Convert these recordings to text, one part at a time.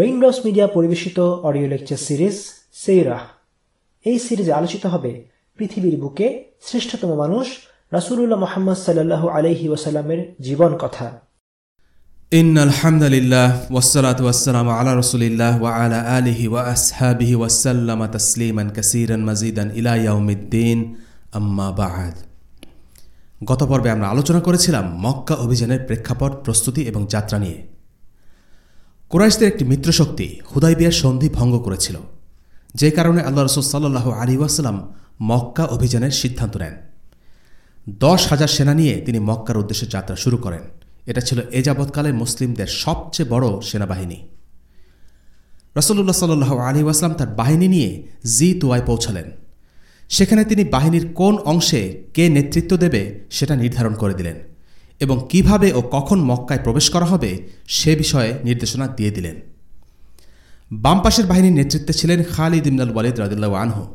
Raindrops media পরিবেশিত audio lecture series সেইরাহ এই সিরিজে আলোচিত হবে পৃথিবীর বুকে শ্রেষ্ঠতম মানুষ রাসুলুল্লাহ মোহাম্মদ সাল্লাহ আলহি ওয়াসাল্লামের জীবন কথা। ইন আলহামদুলিল্লাহ ওয়াসালাত ওয়াসালাম আলা রসুলিল্লাহ ওয়া আলা আলিহি ওয়া আসহাবিহি ওয়াসাল্লাম তসলিমান কাসিরান মাজিদান ইলাইয়াউমিদ্দিন আম্মা বাহাদ গত পর্বে আমরা আলোচনা করেছিলাম মক্কা অভিযানের প্রেক্ষাপট, প্রস্তুতি এবং যাত্রা নিয়ে। কুরাইশদের একটি মিত্রশক্তি হুদাইবিয়ার সন্ধি ভঙ্গ করেছিল। যে কারণে আল্লাহ রসুল সাল্লাহ আলী ওয়াসাল্লাম মক্কা অভিযানের সিদ্ধান্ত নেন। দশ হাজার সেনা নিয়ে তিনি মক্কার উদ্দেশ্যে যাত্রা শুরু করেন। এটা ছিল এ যাবৎকালে মুসলিমদের সবচেয়ে বড় সেনাবাহিনী। রসল্লাহ সাল্লু আলী ওয়াসলাম তার বাহিনী নিয়ে জি তুয়ায় পৌঁছালেন। সেখানে তিনি বাহিনীর কোন অংশে কে নেতৃত্ব দেবে সেটা নির্ধারণ করে দিলেন। এবং কীভাবে ও কখন মক্কায় প্রবেশ করা হবে সে বিষয়ে নির্দেশনা দিয়ে দিলেন। বাম পাশের বাহিনীর নেতৃত্বে ছিলেন খালিদ ইমনাল ওয়ালিদ রাদিল্লা আনহু।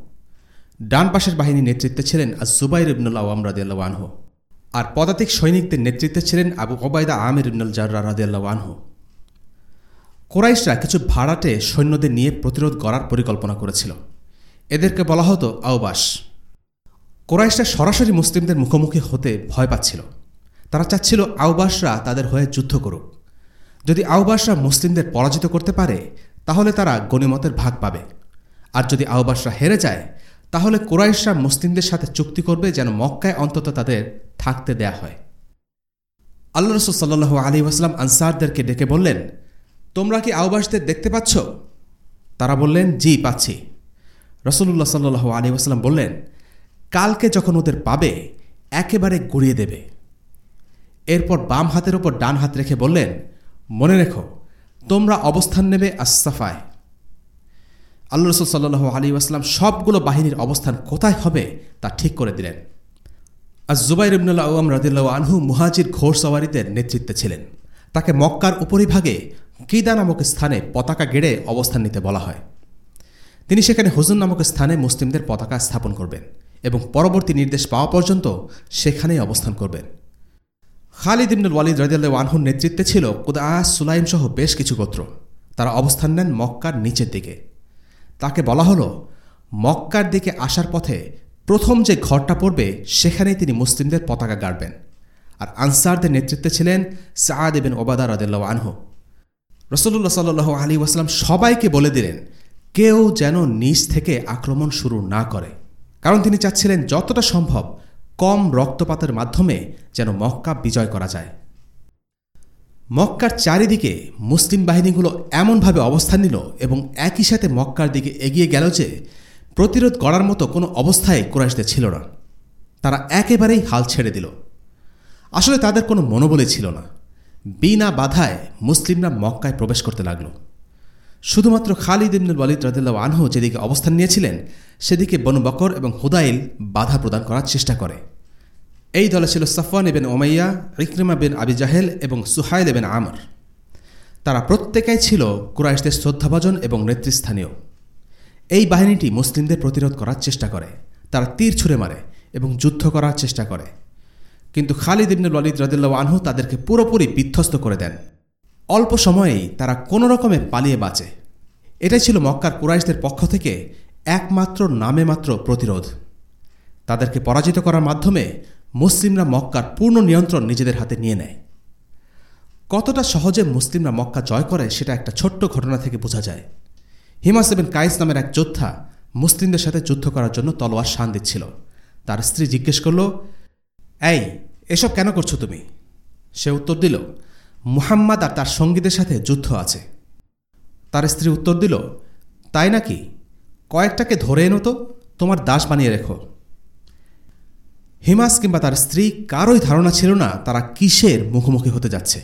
ডান পাশের বাহিনীর নেতৃত্বে ছিলেন আজুবাইর ইবনুল আওয়াম রাদিয়াল্লাহ আনহু। আর পদাতিক সৈনিকদের নেতৃত্বে ছিলেন আবু ওবায়দা আমির ইবনুল জার্রা রাদিয়াল্লাহ আনহু। কোরাইশরা কিছু ভাড়াটে সৈন্যদের নিয়ে প্রতিরোধ করার পরিকল্পনা করেছিল। এদেরকে বলা হতো আওবাস কোরাইশরা সরাসরি মুসলিমদের মুখোমুখি হতে ভয় পাচ্ছিল। তারা চাচ্ছিল আওবাসরা তাদের হয়ে যুদ্ধ করুক। যদি আওবাসরা মুসলিমদের পরাজিত করতে পারে, তাহলে তারা গণিমতের ভাগ পাবে। আর যদি আওবাসরা হেরে যায়, তাহলে কোরাইশরা মুসলিমদের সাথে চুক্তি করবে যেন মক্কায় অন্তত তাদের থাকতে দেয়া হয়। আল্লাহ রসুল সাল্লু আলী আসলাম আনসারদেরকে ডেকে বললেন, তোমরা কি আওবাসদের দেখতে পাচ্ছ? তারা বললেন, জি, পাচ্ছি। রসুল্লাহ সাল্লু আলী আসলাম বললেন, কালকে যখন ওদের পাবে, একেবারে গড়িয়ে দেবে। এরপর বাম হাতের ওপর ডান হাত রেখে বললেন, মনে রেখো, তোমরা অবস্থান নেবে আসাফায় আল্লাহ রসুল সাল্লু আলী আসলাম সবগুলো বাহিনীর অবস্থান কোথায় হবে তা ঠিক করে দিলেন। আর জুবাইর ইবনুল্লাহ আওয়াম রাদিল্লাহ আনহু মুহাজির ঘোর সওয়ারিদের নেতৃত্বে ছিলেন। তাকে মক্কার উপরিভাগে কিদা নামক স্থানে পতাকা গেড়ে অবস্থান নিতে বলা হয়। তিনি সেখানে হুজুন নামক স্থানে মুসলিমদের পতাকা স্থাপন করবেন এবং পরবর্তী নির্দেশ পাওয়া পর্যন্ত সেখানেই অবস্থান করবেন। খালিদ ইবনুল ওয়ালিদ রাজিয়াল্লাহ আনহুর নেতৃত্বে ছিল কুদা সুলাইম সহ বেশ কিছু গোত্র। তারা অবস্থান নেন মক্কার নিচের দিকে। তাকে বলা হলো, মক্কার দিকে আসার পথে প্রথম যে ঘরটা পড়বে, সেখানেই তিনি মুসলিমদের পতাকা গাড়বেন। আর আনসারদের নেতৃত্বে ছিলেন সাদ এবেন ওবাদা রাদেল্লা আনহু। রসল্লা সাল্লু আলী ওয়াসালাম সবাইকে বলে দিলেন, কেউ যেন নিজ থেকে আক্রমণ শুরু না করে। কারণ তিনি চাচ্ছিলেন যতটা সম্ভব কম রক্তপাতের মাধ্যমে যেন মক্কা বিজয় করা যায়। মক্কার চারিদিকে মুসলিম বাহিনীগুলো এমনভাবে অবস্থান নিল এবং একই সাথে মক্কার দিকে এগিয়ে গেল যে প্রতিরোধ করার মতো কোনো অবস্থায় কুরাইশদের ছিল না। তারা একেবারেই হাল ছেড়ে দিল। আসলে তাদের কোনো মনোবলই ছিল না। বিনা বাধায় মুসলিমরা মক্কায় প্রবেশ করতে লাগল। শুধুমাত্র খালিদ ইবনুল ওয়ালিদ রাদিল্লা আনহু যেদিকে অবস্থান নিয়েছিলেন, সেদিকে বনু বকর এবং হুদাইল বাধা প্রদান করার চেষ্টা করে। এই দলে ছিল সাফওয়ান এবেন ওমাইয়া ইকরিমা বিন আবি জাহেল এবং সুহাইল এবেন আমর। তারা প্রত্যেকেই ছিল কুরাইশদের শ্রদ্ধাভাজন এবং নেতৃস্থানীয়। এই বাহিনীটি মুসলিমদের প্রতিরোধ করার চেষ্টা করে, তারা তীর ছুঁড়ে মারে এবং যুদ্ধ করার চেষ্টা করে। কিন্তু খালিদ ইবনুল ওয়ালিদ রদুল্লাহ আনহু তাদেরকে পুরোপুরি বিধ্বস্ত করে দেন। অল্প সময়েই তারা কোনো রকমে পালিয়ে বাঁচে। এটাই ছিল মক্কার কুরাইশদের পক্ষ থেকে একমাত্র নামে মাত্র প্রতিরোধ। তাদেরকে পরাজিত করার মাধ্যমে মুসলিমরা মক্কার পূর্ণ নিয়ন্ত্রণ নিজেদের হাতে নিয়ে নেয়। কতটা সহজে মুসলিমরা মক্কা জয় করে সেটা একটা ছোট্ট ঘটনা থেকে বোঝা যায়। হিমাস এবেন কাইস নামের এক যোদ্ধা মুসলিমদের সাথে যুদ্ধ করার জন্য তলোয়ার শান দিচ্ছিল। তার স্ত্রী জিজ্ঞেস করল, এই, এসব কেন করছ তুমি? সে উত্তর দিল মুহাম্মদ আর তার সঙ্গীদের সাথে যুদ্ধ আছে। তার স্ত্রী উত্তর দিল, তাই নাকি? কয়েকটাকে ধরে এনো তো, তোমার দাস বানিয়ে রেখো। হিমাস কিংবা তার স্ত্রী কারোই ধারণা ছিল না তারা কিসের মুখোমুখি হতে যাচ্ছে।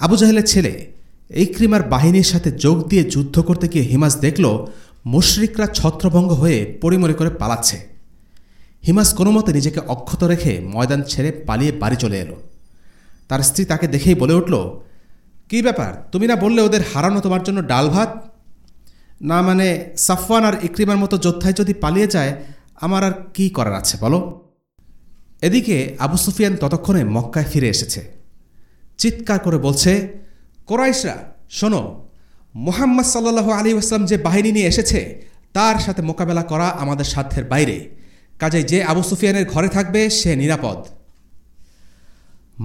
আবু জাহেলের ছেলে ইক্রিমার বাহিনীর সাথে যোগ দিয়ে যুদ্ধ করতে গিয়ে হিমাস দেখল, মুশরিকরা ছত্রভঙ্গ হয়ে পরিমরে করে পালাচ্ছে। হিমাস কোনো মতে নিজেকে অক্ষত রেখে ময়দান ছেড়ে পালিয়ে বাড়ি চলে এলো। তার স্ত্রী তাকে দেখেই বলে উঠল, কি ব্যাপার? তুমি না বললে ওদের হারানো তোমার জন্য ডাল ভাত? না মানে সাফওয়ান আর ইক্রিমার মতো যোদ্ধায় যদি পালিয়ে যায়, আমার আর কি করার আছে বলো? এদিকে আবু সুফিয়ান ততক্ষণে মক্কায় ফিরে এসেছে। চিৎকার করে বলছে, কোরাইশরা, শোনো, মোহাম্মদ সাল্লাহ আলী আসলাম যে বাহিনী নিয়ে এসেছে, তার সাথে মোকাবেলা করা আমাদের সাধ্যের বাইরে। কাজে যে আবু সুফিয়ানের ঘরে থাকবে, সে নিরাপদ।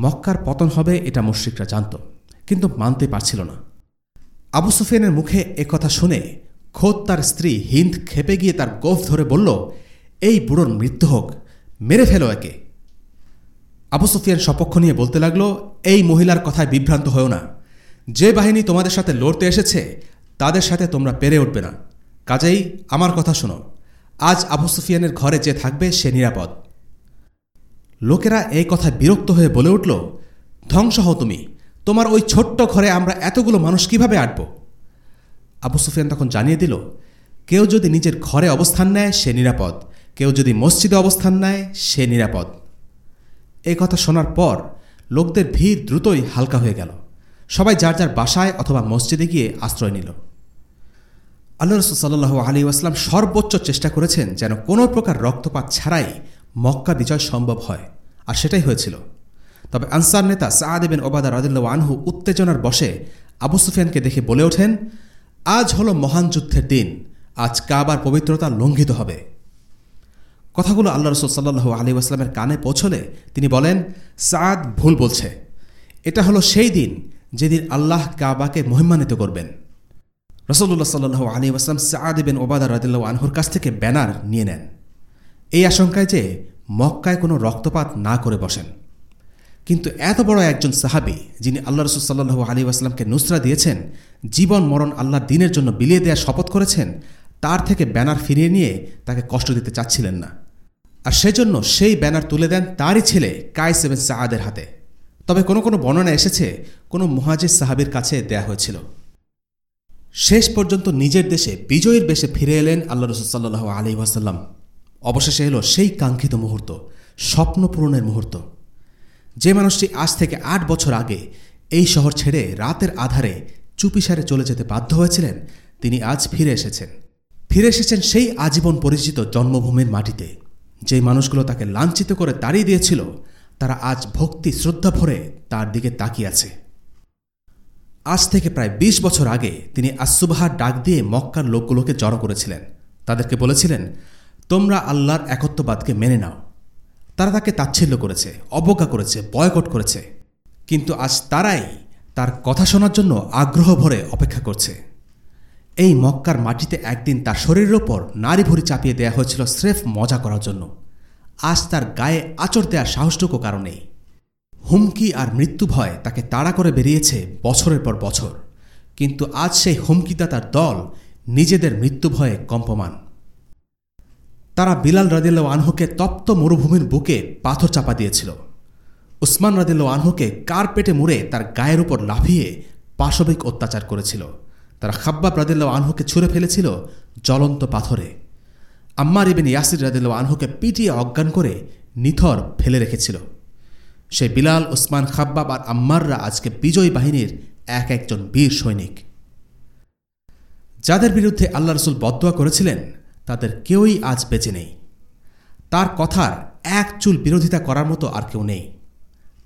মক্কার পতন হবে এটা মুশ্রিকরা জানত, কিন্তু মানতে পারছিল না। আবু সুফিয়ানের মুখে কথা শুনে খোদ তার স্ত্রী হিন্দ খেপে গিয়ে তার গোফ ধরে বলল, এই বুড়োর মৃত্যু হোক, মেরে ফেলো একে। আবু সুফিয়ান সপক্ষ নিয়ে বলতে লাগল, এই মহিলার কথায় বিভ্রান্ত হও না। যে বাহিনী তোমাদের সাথে লড়তে এসেছে, তাদের সাথে তোমরা পেরে উঠবে না। কাজেই আমার কথা শোনো। আজ আবু সুফিয়ানের ঘরে যে থাকবে সে নিরাপদ। লোকেরা এই কথায় বিরক্ত হয়ে বলে উঠল, ধ্বংস হও তুমি। তোমার ওই ছোট্ট ঘরে আমরা এতগুলো মানুষ কীভাবে আটব? আবু সুফিয়ান তখন জানিয়ে দিল, কেউ যদি নিজের ঘরে অবস্থান নেয়, সে নিরাপদ। কেউ যদি মসজিদে অবস্থান নেয়, সে নিরাপদ। এই কথা শোনার পর লোকদের ভিড় দ্রুতই হালকা হয়ে গেল। সবাই যার যার বাসায় অথবা মসজিদে গিয়ে আশ্রয় নিল। আল্লাহ রসুল সাল্লাহ আলী আসলাম সর্বোচ্চ চেষ্টা করেছেন যেন কোনো প্রকার রক্তপাত ছাড়াই মক্কা বিজয় সম্ভব হয়। আর সেটাই হয়েছিল। তবে আনসার নেতা সাহাদেবেন ওবাদা রাদিল্লা আনহু উত্তেজনার বসে আবু সুফিয়ানকে দেখে বলে ওঠেন, আজ হল মহান যুদ্ধের দিন। আজ কাবার পবিত্রতা লঙ্ঘিত হবে। কথাগুলো আল্লাহ রসুল সাল্লু আলী আসলামের কানে পৌঁছলে তিনি বলেন সাদ ভুল বলছে। এটা হলো সেই দিন যেদিন আল্লাহ কাবাকে মহিমান্বিত করবেন। রসল্লাহ সাল্লু আলী আসলাম সাদ বিন ওবাদা রাদিল্লা আনহুর কাছ থেকে ব্যানার নিয়ে নেন। এই আশঙ্কায় যে মক্কায় কোনো রক্তপাত না করে বসেন। কিন্তু এত বড় একজন সাহাবি, যিনি আল্লাহ রসুল সাল্লু আলী আসলামকে নুসরা দিয়েছেন, জীবন, মরণ আল্লাহর দিনের জন্য বিলিয়ে দেওয়ার শপথ করেছেন, তার থেকে ব্যানার ফিরিয়ে নিয়ে তাকে কষ্ট দিতে চাচ্ছিলেন না। আর সেজন্য সেই ব্যানার তুলে দেন তারই ছেলে কাই সেভেন সাহাদের হাতে। তবে কোনো কোনো বর্ণনা এসেছে, কোনো মহাজির সাহাবির কাছে দেয়া হয়েছিল। শেষ পর্যন্ত নিজের দেশে বিজয়ীর বেশে ফিরে এলেন আল্লাহ রসুল্লাহ আলী ওয়াসাল্লাম। অবশেষে এলো সেই কাঙ্ক্ষিত মুহূর্ত, স্বপ্ন পূরণের মুহূর্ত। যে মানুষটি আজ থেকে আট বছর আগে এই শহর ছেড়ে রাতের আধারে চুপিসারে চলে যেতে বাধ্য হয়েছিলেন, তিনি আজ ফিরে এসেছেন। ফিরে এসেছেন সেই আজীবন পরিচিত জন্মভূমির মাটিতে। যে মানুষগুলো তাকে লাঞ্ছিত করে তাড়িয়ে দিয়েছিল, তারা আজ ভক্তি শ্রদ্ধা ভরে তার দিকে তাকিয়ে আছে। আজ থেকে প্রায় ২০ বছর আগে তিনি আসুবাহার ডাক দিয়ে মক্কার লোকগুলোকে জড়ো করেছিলেন। তাদেরকে বলেছিলেন তোমরা আল্লাহর একত্ববাদকে মেনে নাও। তারা তাকে তাচ্ছিল্য করেছে, অবজ্ঞা করেছে, বয়কট করেছে। কিন্তু আজ তারাই তার কথা শোনার জন্য আগ্রহ ভরে অপেক্ষা করছে। এই মক্কার মাটিতে একদিন তার শরীরের ওপর নারী ভরি চাপিয়ে দেয়া হয়েছিল স্রেফ মজা করার জন্য। আজ তার গায়ে আচর দেওয়ার সাহসটুকু কারণেই হুমকি আর মৃত্যু ভয় তাকে তাড়া করে বেরিয়েছে বছরের পর বছর। কিন্তু আজ সেই হুমকিদাতার দল নিজেদের মৃত্যু ভয়ে কম্পমান। তারা বিলাল রাদিল্লা আনহুকে তপ্ত মরুভূমির বুকে পাথর চাপা দিয়েছিল। উসমান রাদিল্লা আনহুকে কার পেটে মুড়ে তার গায়ের উপর লাফিয়ে পাশবিক অত্যাচার করেছিল। তারা খাব্বাব রাদিল্লা আনহুকে ছুঁড়ে ফেলেছিল জ্বলন্ত পাথরে। আম্মার ইবেন ইয়াসির রাদিল্লা আনহুকে পিটিয়ে অজ্ঞান করে নিথর ফেলে রেখেছিল। সে বিলাল ওসমান খাব্বাব আর আম্মাররা আজকে বিজয়ী বাহিনীর এক একজন বীর সৈনিক। যাদের বিরুদ্ধে আল্লাহ রসুল বদোয়া করেছিলেন তাদের কেউই আজ বেঁচে নেই। তার কথার এক চুল বিরোধিতা করার মতো আর কেউ নেই।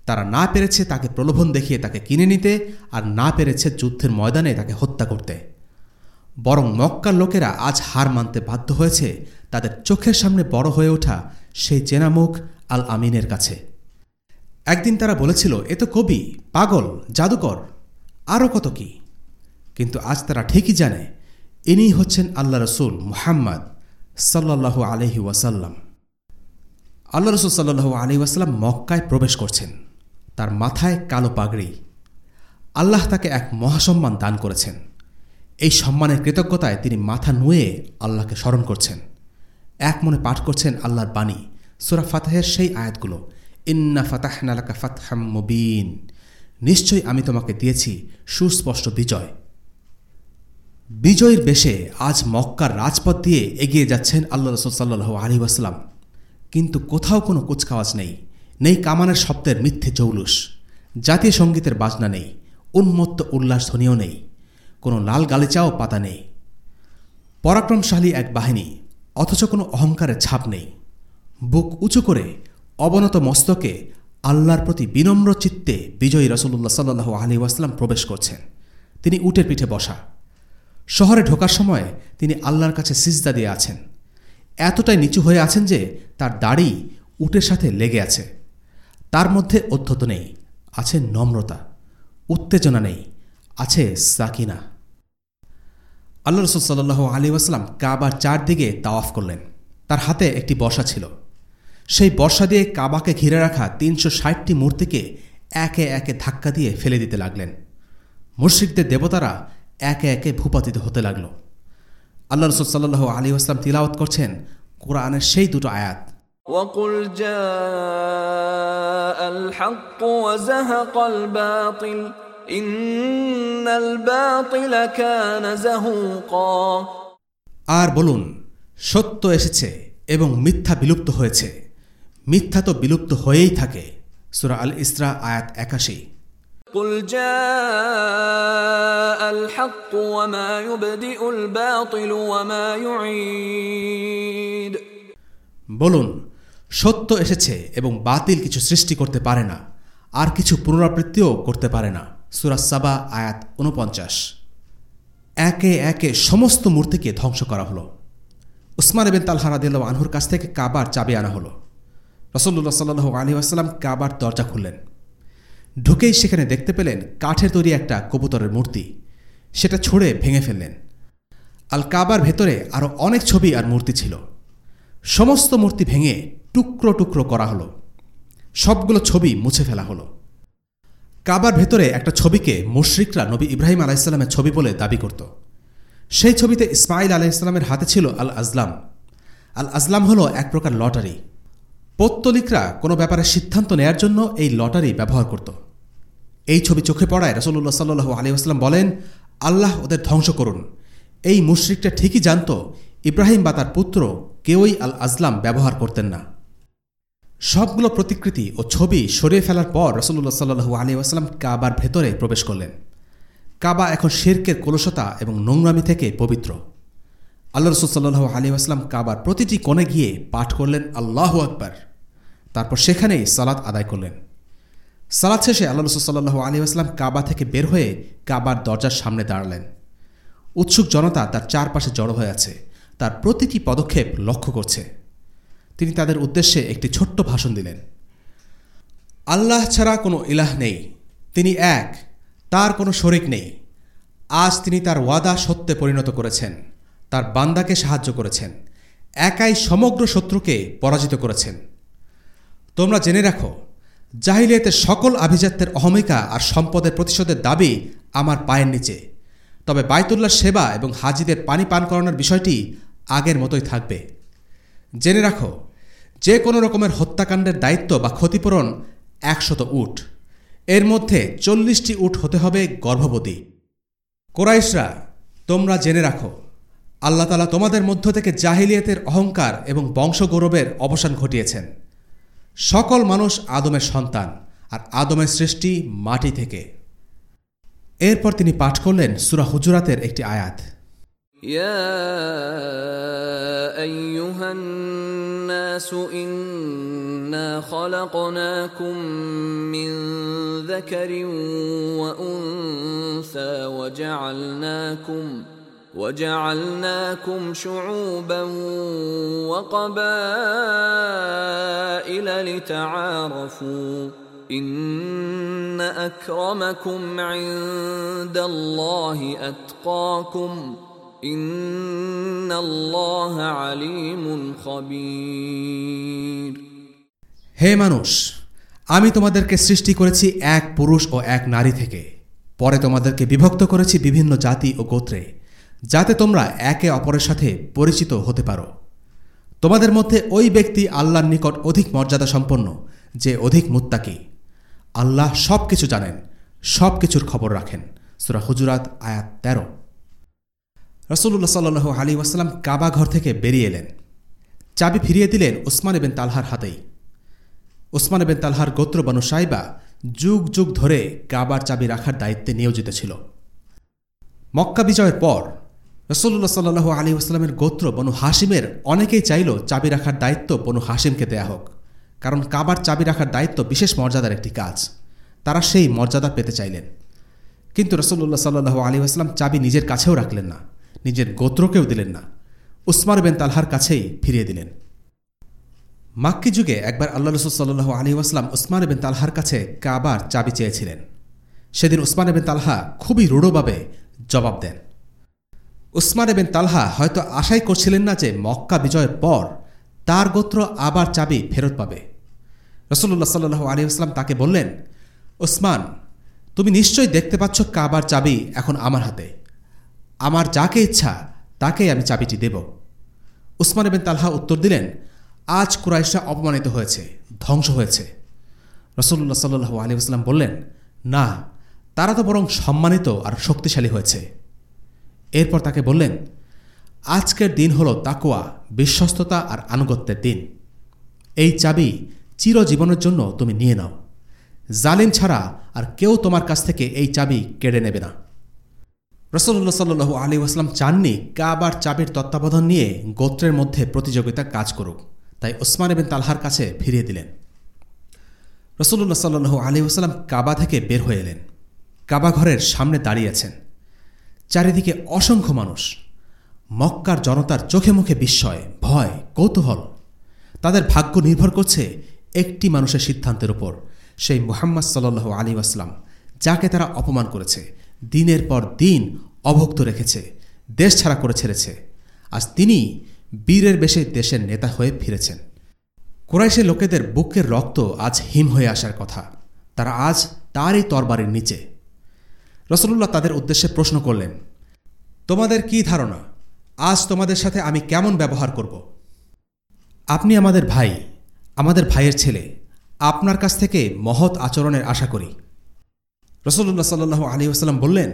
তারা না পেরেছে তাকে প্রলোভন দেখিয়ে তাকে কিনে নিতে আর না পেরেছে যুদ্ধের ময়দানে তাকে হত্যা করতে। বরং মক্কার লোকেরা আজ হার মানতে বাধ্য হয়েছে তাদের চোখের সামনে বড় হয়ে ওঠা সেই চেনামুখ আল আমিনের কাছে। একদিন তারা বলেছিল, এ তো কবি, পাগল, জাদুকর আরও কত কি? কিন্তু আজ তারা ঠিকই জানে ইনি হচ্ছেন আল্লাহ রসুল মুহাম্মদ সাল্লাহু আলহি ওয়াসাল্লাম। আল্লাহ রসুল সাল্লাহু আলহি ওয়াসাল্লাম মক্কায় প্রবেশ করছেন। তার মাথায় কালো পাগড়ি। আল্লাহ তাকে এক মহাসম্মান দান করেছেন। এই সম্মানের কৃতজ্ঞতায় তিনি মাথা নুয়ে আল্লাহকে স্মরণ করছেন। এক মনে পাঠ করছেন আল্লাহর বাণী। সুরা ফাতাহের সেই আয়াতগুলো, ইন্না ফাতাহনালাকা ফাতহাম মুবিন। নিশ্চয়ই আমি তোমাকে দিয়েছি সুস্পষ্ট বিজয়। বিজয়ের বেশে আজ মক্কার রাজপথ দিয়ে এগিয়ে যাচ্ছেন আল্লাহ রসুল সাল্লু আলী আসলাম কিন্তু কোথাও কোনো কুচকাওয়াজ নেই নেই কামানের শব্দের মিথ্যে জৌলুস, জাতীয় সঙ্গীতের বাজনা নেই, উন্মত্ত উল্লাস ধ্বনিও নেই, কোনো লাল গালিচাও পাতা নেই। পরাক্রমশালী এক বাহিনী, অথচ কোনো অহংকারের ছাপ নেই। বুক উঁচু করে অবনত মস্তকে আল্লাহর প্রতি বিনম্র চিত্তে বিজয়ী রসুল্লাহ সাল্লু আলী ওয়াসলাম প্রবেশ করছেন। তিনি উটের পিঠে বসা। শহরে ঢোকার সময় তিনি আল্লাহর কাছে সিজদা দিয়ে আছেন। এতটাই নিচু হয়ে আছেন যে তার দাড়ি উটের সাথে লেগে আছে। তার মধ্যে অধ্যত নেই, আছে নম্রতা, উত্তেজনা নেই, আছে সাকিনা। আল্লাহ রসুল আলী আসলাম কাবার চারদিকে তাওয়াফ করলেন। তার হাতে একটি বর্ষা ছিল। সেই বর্ষা দিয়ে কাবাকে ঘিরে রাখা তিনশো ষাটটি মূর্তিকে একে একে ধাক্কা দিয়ে ফেলে দিতে লাগলেন। মুশ্রিকদের দেবতারা একে একে ভূপাতিত হতে লাগল আল্লাহ রসুল সাল্লাহ আলী আসলাম তিলাওয়াত করছেন কোরআনের সেই দুটো আয়াত وقل جاء الحق وزهق الباطل إن الباطل كان زهوقا আর বলুন সত্য এসেছে এবং মিথ্যা বিলুপ্ত হয়েছে মিথ্যা তো বিলুপ্ত হয়েই থাকে সুরা আল ইসরা আয়াত একাশি قل جاء الحق وما يبدئ الباطل وما يعيد বলুন সত্য এসেছে এবং বাতিল কিছু সৃষ্টি করতে পারে না আর কিছু পুনরাবৃত্তিও করতে পারে না সুরা সাবা আয়াত উনপঞ্চাশ একে একে সমস্ত মূর্তিকে ধ্বংস করা হলো উসমান এবেন তালহা রাদিল্লা আনহুর কাছ থেকে কাবার চাবি আনা হলো রসল্লা সাল্লু আলী আসসালাম কাবার দরজা খুললেন ঢুকেই সেখানে দেখতে পেলেন কাঠের তৈরি একটা কবুতরের মূর্তি। সেটা ছুঁড়ে ভেঙে ফেললেন। আল কাবার ভেতরে আরও অনেক ছবি আর মূর্তি ছিল। সমস্ত মূর্তি ভেঙে টুকরো টুকরো করা হলো। সবগুলো ছবি মুছে ফেলা হলো। কাবার ভেতরে একটা ছবিকে মুশরিকরা নবী ইব্রাহিম আলাইসাল্লামের ছবি বলে দাবি করত। সেই ছবিতে ইসমাইল আলাইসাল্লামের হাতে ছিল আল আজলাম আল আজলাম হল এক প্রকার লটারি। পৌত্তলিকরা কোনো ব্যাপারে সিদ্ধান্ত নেয়ার জন্য এই লটারি ব্যবহার করত। এই ছবি চোখে পড়ায় রসল্লা সাল্লু আলী আসলাম বলেন, আল্লাহ ওদের ধ্বংস করুন। এই মুশরিকটা ঠিকই জানত, ইব্রাহিম বা তার পুত্র কেউই আল আজলাম ব্যবহার করতেন না। সবগুলো প্রতিকৃতি ও ছবি সরিয়ে ফেলার পর রসল্লা সাল্লু আলী আসলাম কাবার ভেতরে প্রবেশ করলেন। কাবা এখন শেরকের কলসতা এবং নোংরামি থেকে পবিত্র। আল্লাহ রসুল সাল্লু আলী আসলাম কাবার প্রতিটি কোণে গিয়ে পাঠ করলেন, আল্লাহ আকবার। তারপর সেখানেই সালাত আদায় করলেন। সালাদ শেষে আল্লাহ রসুল সাল্লু আলী আসলাম কাবা থেকে বের হয়ে কাবার দরজার সামনে দাঁড়ালেন। উৎসুক জনতা তার চারপাশে জড়ো হয়ে আছে, তার প্রতিটি পদক্ষেপ লক্ষ্য করছে। তিনি তাদের উদ্দেশ্যে একটি ছোট্ট ভাষণ দিলেন। আল্লাহ ছাড়া কোনো ইলাহ নেই, তিনি এক, তার কোনো শরিক নেই। আজ তিনি তার ওয়াদা সত্যে পরিণত করেছেন, তার বান্দাকে সাহায্য করেছেন, একাই সমগ্র শত্রুকে পরাজিত করেছেন। তোমরা জেনে রাখো, জাহিলিয়াতের সকল আভিজাত্যের অহমিকা আর সম্পদের প্রতিশোধের দাবি আমার পায়ের নিচে। তবে বায়তুল্লাহ সেবা এবং হাজিদের পানি পান করানোর বিষয়টি আগের মতোই থাকবে। জেনে রাখো, যে কোনো রকমের হত্যাকাণ্ডের দায়িত্ব বা ক্ষতিপূরণ একশত উট। এর মধ্যে চল্লিশটি উট হতে হবে গর্ভবতী। কোরাইশরা, তোমরা জেনে রাখো, আল্লাহ তালা তোমাদের মধ্য থেকে জাহিলিয়াতের অহংকার এবং বংশগৌরবের অবসান ঘটিয়েছেন। সকল মানুষ আদমের সন্তান আর আদমের সৃষ্টি মাটি থেকে এরপর তিনি পাঠ করলেন সুরা হুজুরাতের একটি আয়াত يا ايها الناس انا خلقناكم من ذكر وانثى وجعلناكم وجعلناكم شعوبا وقبائل لتعارفوا ان اكرمكم عند الله اتقاكم إن الله عليم خبير হে মানুষ আমি তোমাদেরকে সৃষ্টি করেছি এক পুরুষ ও এক নারী থেকে পরে তোমাদেরকে বিভক্ত করেছি বিভিন্ন জাতি ও গোত্রে যাতে তোমরা একে অপরের সাথে পরিচিত হতে পারো। তোমাদের মধ্যে ওই ব্যক্তি আল্লাহর নিকট অধিক মর্যাদা সম্পন্ন, যে অধিক মুত্তাকি। আল্লাহ সব কিছু জানেন সব কিছুর খবর রাখেন। সুরা হুজুরাত, আয়াত তেরো। রসুল্লাহ সাল্লু আলী ওয়াসাল্লাম কাবা ঘর থেকে বেরিয়ে এলেন। চাবি ফিরিয়ে দিলেন ওসমান এবেন তালহার হাতেই। ওসমান এবেন তালহার গোত্র বানু সাইবা যুগ যুগ ধরে কাবার চাবি রাখার দায়িত্বে নিয়োজিত ছিল। মক্কা বিজয়ের পর রসল্লা সাল্লু আলী আসলামের গোত্র বনু হাসিমের অনেকেই চাইল চাবি রাখার দায়িত্ব বনু হাসিমকে দেয়া হোক, কারণ কাবার চাবি রাখার দায়িত্ব বিশেষ মর্যাদার একটি কাজ। তারা সেই মর্যাদা পেতে চাইলেন। কিন্তু রসল্লা সাল্লু আলী আসলাম চাবি নিজের কাছেও রাখলেন না, নিজের গোত্রকেও দিলেন না। উসমার বেন তালহার কাছেই ফিরিয়ে দিলেন। মাক্কি যুগে একবার আল্লাহ রসুল সাল্লু আলী আসলাম উসমান বেন তালহার কাছে কাবার চাবি চেয়েছিলেন। সেদিন উসমান বেন তালহা খুবই রূঢ়ভাবে জবাব দেন। উসমান বেন তালহা হয়তো আশাই করছিলেন না যে মক্কা বিজয়ের পর তার গোত্র আবার চাবি ফেরত পাবে। রসল্লাহ সাল্লু আসলাম তাকে বললেন ওসমান তুমি নিশ্চয়ই দেখতে পাচ্ছ কাবার চাবি এখন আমার হাতে। আমার যাকে ইচ্ছা তাকেই আমি চাবিটি দেব। উসমান বেন তালহা উত্তর দিলেন, আজ কুরাইশা অপমানিত হয়েছে, ধ্বংস হয়েছে। রসল্লা সাল্লু আলী আসলাম বললেন, না, তারা তো বরং সম্মানিত আর শক্তিশালী হয়েছে। এরপর তাকে বললেন, আজকের দিন হল তাকোয়া বিশ্বস্ততা আর আনুগত্যের দিন। এই চাবি চিরজীবনের জন্য তুমি নিয়ে নাও। জালিম ছাড়া আর কেউ তোমার কাছ থেকে এই চাবি কেড়ে নেবে না। রসল্লা সাল্লু আলী আসলাম চাননি কাবার চাবির তত্ত্বাবধান নিয়ে গোত্রের মধ্যে প্রতিযোগিতা কাজ করুক। তাই ওসমান এবেন তালহার কাছে ফিরিয়ে দিলেন। রসল্লা সাল্লু আলী আসলাম কাবা থেকে বের হয়ে এলেন। কাবা ঘরের সামনে দাঁড়িয়েছেন চারিদিকে অসংখ্য মানুষ। মক্কার জনতার চোখে মুখে বিস্ময়, ভয়, কৌতূহল। তাদের ভাগ্য নির্ভর করছে একটি মানুষের সিদ্ধান্তের উপর, সেই মুহাম্মদ সাল্লু আলী আসলাম যাকে তারা অপমান করেছে, দিনের পর দিন অভুক্ত রেখেছে, দেশ ছাড়া করে ছেড়েছে। আজ তিনি বীরের বেশে দেশের নেতা হয়ে ফিরেছেন। কোরাইশের লোকেদের বুকের রক্ত আজ হিম হয়ে আসার কথা। তারা আজ তারই তরবারের নিচে। রসল্লাহ তাদের উদ্দেশ্যে প্রশ্ন করলেন, তোমাদের কি ধারণা? আজ তোমাদের সাথে আমি কেমন ব্যবহার করব? আপনি আমাদের ভাই, আমাদের ভাইয়ের ছেলে, আপনার কাছ থেকে মহৎ আচরণের আশা করি। রসল্লা সাল্লু আলী আসাল্লাম বললেন,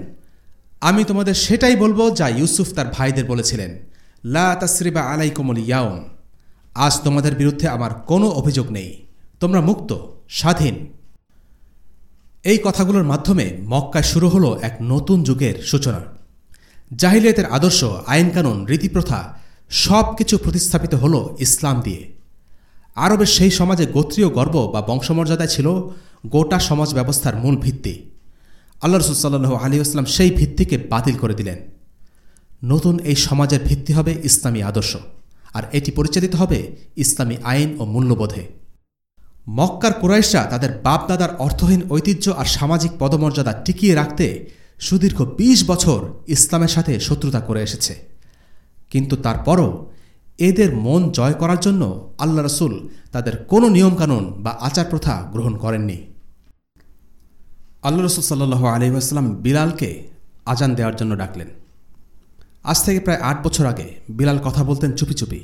আমি তোমাদের সেটাই বলব যা ইউসুফ তার ভাইদের বলেছিলেন, লা তাসরিবা আলাইকুমল ইয়াউম। আজ তোমাদের বিরুদ্ধে আমার কোনো অভিযোগ নেই। তোমরা মুক্ত, স্বাধীন এই কথাগুলোর মাধ্যমে মক্কায় শুরু হলো এক নতুন যুগের সূচনা। জাহিলিয়াতের আদর্শ, আইনকানুন, রীতিপ্রথা সব কিছু প্রতিস্থাপিত হল ইসলাম দিয়ে। আরবের সেই সমাজে গোত্রীয় গর্ব বা বংশমর্যাদায় ছিল গোটা সমাজ ব্যবস্থার মূল ভিত্তি। আল্লাহ রসুলসাল্লু আলী আসলাম সেই ভিত্তিকে বাতিল করে দিলেন। নতুন এই সমাজের ভিত্তি হবে ইসলামী আদর্শ, আর এটি পরিচালিত হবে ইসলামী আইন ও মূল্যবোধে। মক্কার কুরাইশরা তাদের বাপদাদার অর্থহীন ঐতিহ্য আর সামাজিক পদমর্যাদা টিকিয়ে রাখতে সুদীর্ঘ ২০ বছর ইসলামের সাথে শত্রুতা করে এসেছে। কিন্তু তারপরও এদের মন জয় করার জন্য আল্লাহ রসুল তাদের কোনো নিয়মকানুন বা আচার প্রথা গ্রহণ করেননি। আল্লাহ রসুল সাল্লু আলহিহাস্লাম বিলালকে আজান দেওয়ার জন্য ডাকলেন। আজ থেকে প্রায় আট বছর আগে বিলাল কথা বলতেন চুপি চুপি।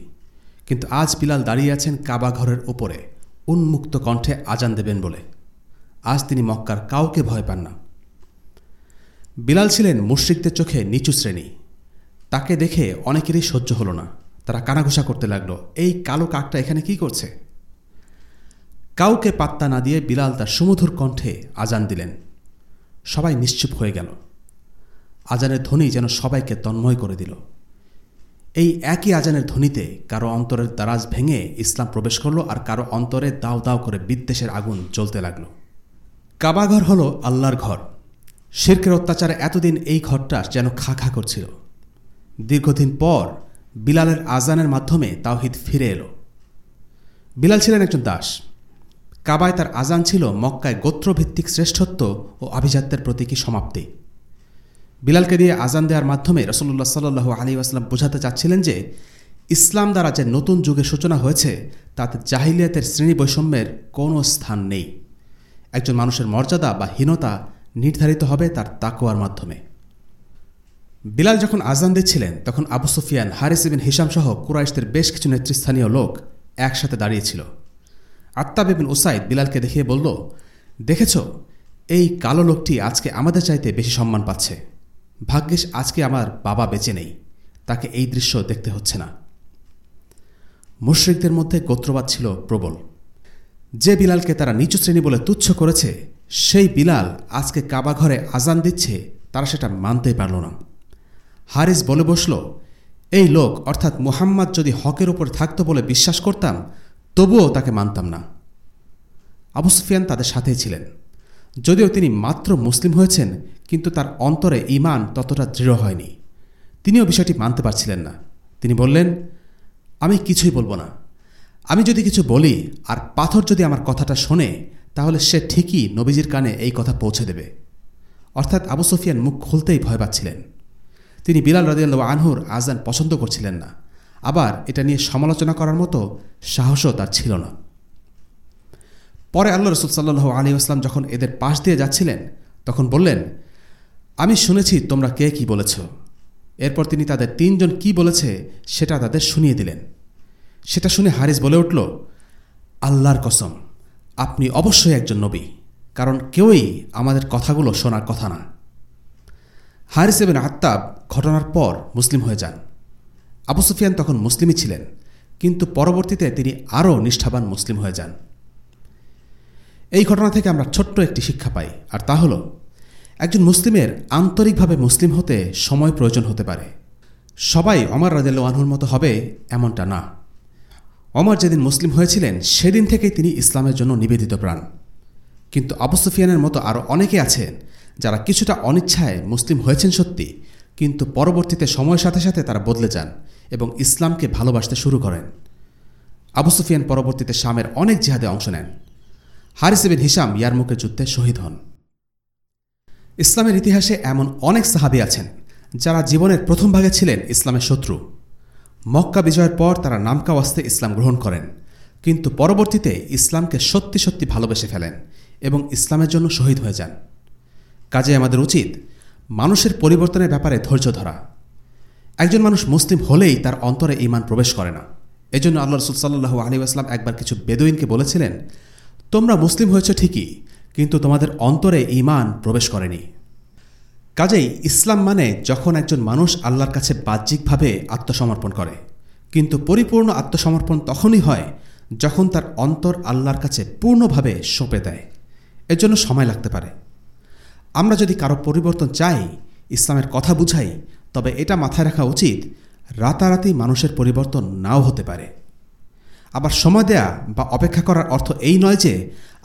কিন্তু আজ বিলাল দাঁড়িয়ে আছেন কাবা ঘরের ওপরে উন্মুক্ত কণ্ঠে আজান দেবেন বলে। আজ তিনি মক্কার কাউকে ভয় পান না। বিলাল ছিলেন মুশ্রিকদের চোখে নিচু শ্রেণি। তাকে দেখে অনেকেরই সহ্য হলো না। তারা কানাঘুষা করতে লাগল, এই কালো কাকটা এখানে কি করছে? কাউকে পাত্তা না দিয়ে বিলাল তার সুমধুর কণ্ঠে আজান দিলেন। সবাই নিশ্চুপ হয়ে গেল। আজানের ধ্বনি যেন সবাইকে তন্ময় করে দিল। এই একই আজানের ধ্বনিতে কারও অন্তরের দারাজ ভেঙে ইসলাম প্রবেশ করল আর কারও অন্তরে দাও দাও করে বিদ্বেষের আগুন জ্বলতে লাগল। কাবাঘর হল আল্লাহর ঘর। শির্কের অত্যাচারে এতদিন এই ঘরটা যেন খা খা করছিল। দীর্ঘদিন পর বিলালের আজানের মাধ্যমে তাওহিদ ফিরে এলো। বিলাল ছিলেন একজন দাস। কাবায় তার আজান ছিল মক্কায় গোত্রভিত্তিক শ্রেষ্ঠত্ব ও আভিজাত্যের প্রতীকী সমাপ্তি। বিলালকে দিয়ে আজান দেওয়ার মাধ্যমে রসল্লা সাল্লু আলী আসলাম বোঝাতে চাচ্ছিলেন যে ইসলাম দ্বারা যে নতুন যুগের সূচনা হয়েছে, তাতে জাহিলিয়াতের শ্রেণি বৈষম্যের কোনো স্থান নেই। একজন মানুষের মর্যাদা বা হীনতা নির্ধারিত হবে তার তাকোয়ার মাধ্যমে। বিলাল যখন আজান দিচ্ছিলেন, তখন আবু সুফিয়ান, হারিস বিন হিসাম সহ কুরাইশদের বেশ কিছু নেতৃস্থানীয় লোক একসাথে দাঁড়িয়েছিল আত্মা বিন উসাইদ বিলালকে দেখিয়ে বলল, দেখেছ, এই কালো লোকটি আজকে আমাদের চাইতে বেশি সম্মান পাচ্ছে। ভাগ্যিস আজকে আমার বাবা বেঁচে নেই। তাকে এই দৃশ্য দেখতে হচ্ছে না। মুশ্রিকদের মধ্যে গোত্রবাদ ছিল প্রবল। যে বিলালকে তারা নিচু শ্রেণি বলে তুচ্ছ করেছে, সেই বিলাল আজকে কাবা ঘরে আজান দিচ্ছে, তারা সেটা মানতেই পারল না। হারিস বলে বসল, এই লোক, অর্থাৎ মুহাম্মদ যদি হকের উপর থাকত বলে বিশ্বাস করতাম, তবুও তাকে মানতাম না। আবু সুফিয়ান তাদের সাথেই ছিলেন। যদিও তিনি মাত্র মুসলিম হয়েছেন কিন্তু তার অন্তরে ইমান ততটা দৃঢ় হয়নি। তিনিও বিষয়টি মানতে পারছিলেন না। তিনি বললেন, আমি কিছুই বলব না। আমি যদি কিছু বলি আর পাথর যদি আমার কথাটা শোনে, তাহলে সে ঠিকই নবীজির কানে এই কথা পৌঁছে দেবে। অর্থাৎ আবু সুফিয়ান মুখ খুলতেই ভয় পাচ্ছিলেন। তিনি বিলাল রাজিয়াল্লাহ আনহুর আজান পছন্দ করছিলেন না। আবার এটা নিয়ে সমালোচনা করার মতো সাহসও তার ছিল না। পরে আল্লাহ রসুল সাল্লু আলী আসলাম যখন এদের পাশ দিয়ে যাচ্ছিলেন, তখন বললেন আমি শুনেছি তোমরা কে কি বলেছ। এরপর তিনি তাদের তিনজন কি বলেছে, সেটা তাদের শুনিয়ে দিলেন। সেটা শুনে হারিস বলে উঠল, আল্লাহর কসম, আপনি অবশ্যই একজন নবী, কারণ কেউই আমাদের কথাগুলো শোনার কথা না। হারিস এবেন আত্তাব ঘটনার পর মুসলিম হয়ে যান। আবু সুফিয়ান তখন মুসলিমই ছিলেন, কিন্তু পরবর্তীতে তিনি আরও নিষ্ঠাবান মুসলিম হয়ে যান। এই ঘটনা থেকে আমরা ছোট্ট একটি শিক্ষা পাই, আর তা হল একজন মুসলিমের আন্তরিকভাবে মুসলিম হতে সময় প্রয়োজন হতে পারে। সবাই অমর রাজেল আনহুর মতো হবে এমনটা না। অমর যেদিন মুসলিম হয়েছিলেন, সেদিন থেকেই তিনি ইসলামের জন্য নিবেদিত প্রাণ। কিন্তু আবু সুফিয়ানের মতো আরও অনেকে আছেন, যারা কিছুটা অনিচ্ছায় মুসলিম হয়েছেন সত্যি, কিন্তু পরবর্তীতে সময়ের সাথে সাথে তারা বদলে যান এবং ইসলামকে ভালোবাসতে শুরু করেন। আবু সুফিয়ান পরবর্তীতে শামের অনেক জিহাদে অংশ নেন। হারিস বিন হিসাম ইয়ারমুকের যুদ্ধে শহীদ হন। ইসলামের ইতিহাসে এমন অনেক সাহাবি আছেন যারা জীবনের প্রথম ভাগে ছিলেন ইসলামের শত্রু। মক্কা বিজয়ের পর তারা নামকা ওয়াস্তে ইসলাম গ্রহণ করেন, কিন্তু পরবর্তীতে ইসলামকে সত্যি সত্যি ভালোবেসে ফেলেন এবং ইসলামের জন্য শহীদ হয়ে যান। কাজে আমাদের উচিত মানুষের পরিবর্তনের ব্যাপারে ধৈর্য ধরা। একজন মানুষ মুসলিম হলেই তার অন্তরে ইমান প্রবেশ করে না। এজন্য আল্লাহ রসুল সাল্লু আলী আসলাম একবার কিছু বেদুইনকে বলেছিলেন, তোমরা মুসলিম হয়েছ ঠিকই কিন্তু তোমাদের অন্তরে ইমান প্রবেশ করেনি। কাজেই ইসলাম মানে যখন একজন মানুষ আল্লাহর কাছে বাহ্যিকভাবে আত্মসমর্পণ করে, কিন্তু পরিপূর্ণ আত্মসমর্পণ তখনই হয় যখন তার অন্তর আল্লাহর কাছে পূর্ণভাবে সঁপে দেয়। এর জন্য সময় লাগতে পারে। আমরা যদি কারও পরিবর্তন চাই, ইসলামের কথা বুঝাই, তবে এটা মাথায় রাখা উচিত, রাতারাতি মানুষের পরিবর্তন নাও হতে পারে। আবার সময় দেয়া বা অপেক্ষা করার অর্থ এই নয় যে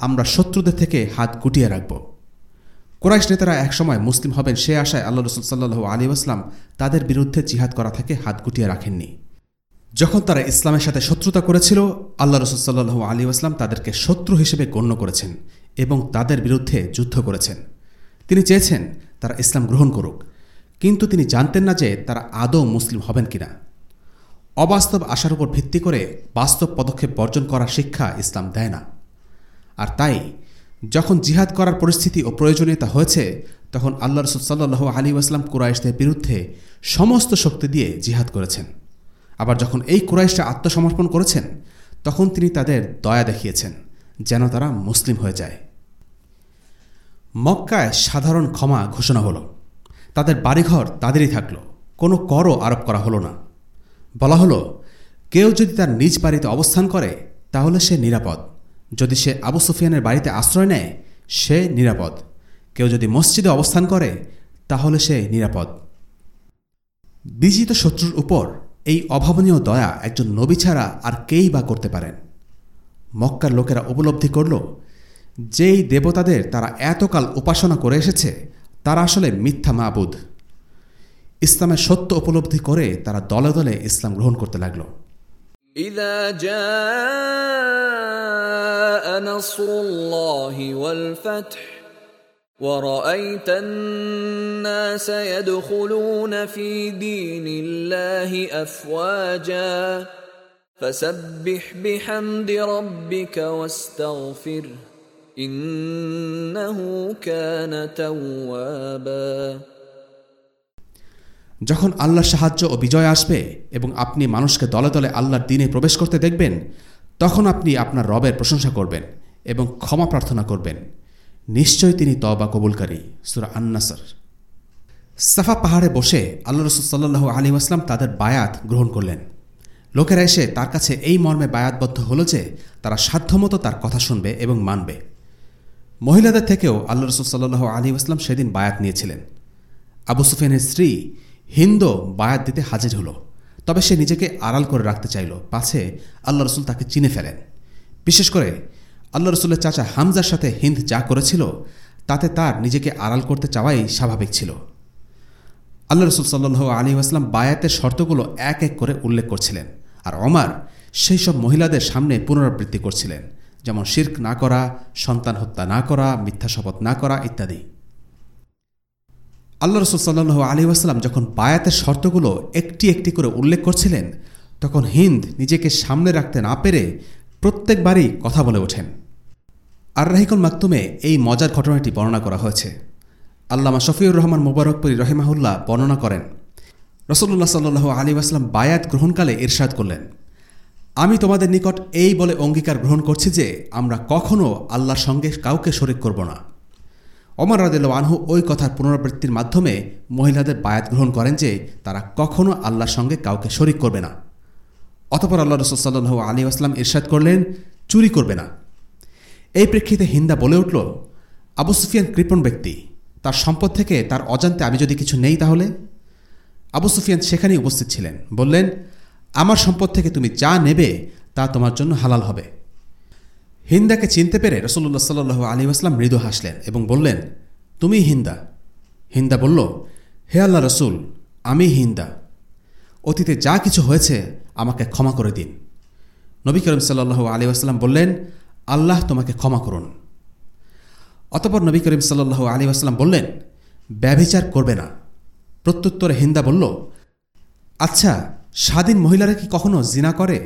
আমরা শত্রুদের থেকে হাত গুটিয়ে রাখব। কোরাইশ নেতারা একসময় মুসলিম হবেন সে আশায় আল্লাহ রসুল সাল্লু আলী আসলাম তাদের বিরুদ্ধে জিহাদ করা থেকে হাত গুটিয়ে রাখেননি। যখন তারা ইসলামের সাথে শত্রুতা করেছিল, আল্লাহ রসুল সাল্লু আলী আসলাম তাদেরকে শত্রু হিসেবে গণ্য করেছেন এবং তাদের বিরুদ্ধে যুদ্ধ করেছেন। তিনি চেয়েছেন তারা ইসলাম গ্রহণ করুক, কিন্তু তিনি জানতেন না যে তারা আদৌ মুসলিম হবেন কিনা। অবাস্তব আশার উপর ভিত্তি করে বাস্তব পদক্ষেপ বর্জন করার শিক্ষা ইসলাম দেয় না। আর তাই, যখন জিহাদ করার পরিস্থিতি ও প্রয়োজনীয়তা হয়েছে, তখন আল্লাহ রসুল আলী আসলাম কুরাইশদের বিরুদ্ধে সমস্ত শক্তি দিয়ে জিহাদ করেছেন। আবার যখন এই কুরাইশরা আত্মসমর্পণ করেছেন, তখন তিনি তাদের দয়া দেখিয়েছেন, যেন তারা মুসলিম হয়ে যায়। মক্কায় সাধারণ ক্ষমা ঘোষণা হলো। তাদের বাড়িঘর তাদেরই থাকল। কোনো করও আরোপ করা হলো না। বলা হলো, কেউ যদি তার নিজ বাড়িতে অবস্থান করে, তাহলে সে নিরাপদ। যদি সে আবু সুফিয়ানের বাড়িতে আশ্রয় নেয়, সে নিরাপদ। কেউ যদি মসজিদে অবস্থান করে, তাহলে সে নিরাপদ। বিজিত শত্রুর উপর এই অভাবনীয় দয়া একজন নবী ছাড়া আর কেই বা করতে পারেন? মক্কার লোকেরা উপলব্ধি করল, যেই দেবতাদের তারা এতকাল উপাসনা করে এসেছে, তারা আসলে মিথ্যা মাবুদ। ইসলামের সত্য উপলব্ধি করে তারা দলে দলে ইসলাম গ্রহণ করতে লাগল إذا جاء نصر الله والفتح ورأيت الناس يدخلون في دين الله أفواجا فسبح بحمد ربك واستغفره إنه كان توابا যখন আল্লাহর সাহায্য ও বিজয় আসবে এবং আপনি মানুষকে দলে দলে আল্লাহর দিনে প্রবেশ করতে দেখবেন, তখন আপনি আপনার রবের প্রশংসা করবেন এবং ক্ষমা প্রার্থনা করবেন। নিশ্চয়ই তিনি তবা কবুলকারী। সুরা আন্নাসর। সাফা পাহাড়ে বসে আল্লাহ রসুল সাল্লু আলী আসলাম তাদের বায়াত গ্রহণ করলেন। লোকেরা এসে তার কাছে এই মর্মে বায়াতবদ্ধ হল যে, তারা সাধ্যমতো তার কথা শুনবে এবং মানবে। মহিলাদের থেকেও আল্লাহ রসুল সাল্লু আলী আসলাম সেদিন বায়াত নিয়েছিলেন। আবু সুফিয়ানের স্ত্রী হিন্দু বায়াত দিতে হাজির হলো, তবে সে নিজেকে আড়াল করে রাখতে চাইল। পাছে আল্লাহ রসুল তাকে চিনে ফেলেন। বিশেষ করে আল্লাহ রসুলের চাচা হামজার সাথে হিন্দ যা করেছিল, তাতে তার নিজেকে আড়াল করতে চাওয়াই স্বাভাবিক ছিল। আল্লাহ রসুল সাল্লু আলী আসলাম বায়াতের শর্তগুলো এক এক করে উল্লেখ করছিলেন, আর অমার সেই সব মহিলাদের সামনে পুনরাবৃত্তি করছিলেন, যেমন শির্ক না করা, সন্তান হত্যা না করা, মিথ্যা শপথ না করা ইত্যাদি। আল্লাহ রসুল সাল্লু আলী আসলাম যখন বায়াতের শর্তগুলো একটি একটি করে উল্লেখ করছিলেন, তখন হিন্দ নিজেকে সামনে রাখতে না পেরে প্রত্যেকবারই কথা বলে ওঠেন। আর রাহিকুল মাকতুমে এই মজার ঘটনাটি বর্ণনা করা হয়েছে। আল্লামা শফিউর রহমান মুবারকপুরি রহিমাহুল্লাহ বর্ণনা করেন রসল্লাহ সাল্লু আলী আসলাম বায়াত গ্রহণকালে ইরশাদ করলেন, আমি তোমাদের নিকট এই বলে অঙ্গীকার গ্রহণ করছি যে, আমরা কখনও আল্লাহর সঙ্গে কাউকে শরিক করব না। অমর রাদিল আনহু ওই কথার পুনরাবৃত্তির মাধ্যমে মহিলাদের বায়াত গ্রহণ করেন যে তারা কখনও আল্লাহর সঙ্গে কাউকে শরিক করবে না। অতপর আল্লাহ রসুল সাল্লু আলী আসলাম ইরশাদ করলেন, চুরি করবে না। এই প্রেক্ষিতে হিন্দা বলে উঠল, আবু সুফিয়ান কৃপণ ব্যক্তি, তার সম্পদ থেকে তার অজান্তে আমি যদি কিছু নেই তাহলে? আবু সুফিয়ান সেখানেই উপস্থিত ছিলেন, বললেন, আমার সম্পদ থেকে তুমি যা নেবে তা তোমার জন্য হালাল হবে। হিন্দাকে চিনতে পেরে রসল্লা সাল্লু আলী আসলাম মৃদু হাসলেন এবং বললেন, তুমি হিন্দা? হিন্দা বলল, হে আল্লাহ রসুল, আমি হিন্দা। অতীতে যা কিছু হয়েছে, আমাকে ক্ষমা করে দিন। নবী করিম সাল্লু আলী আসলাম বললেন, আল্লাহ তোমাকে ক্ষমা করুন। অতপর নবী করিম সাল্লু আলী আসলাম বললেন, ব্যভিচার করবে না। প্রত্যুত্তরে হিন্দা বলল আচ্ছা স্বাধীন মহিলারা কি কখনো জিনা করে?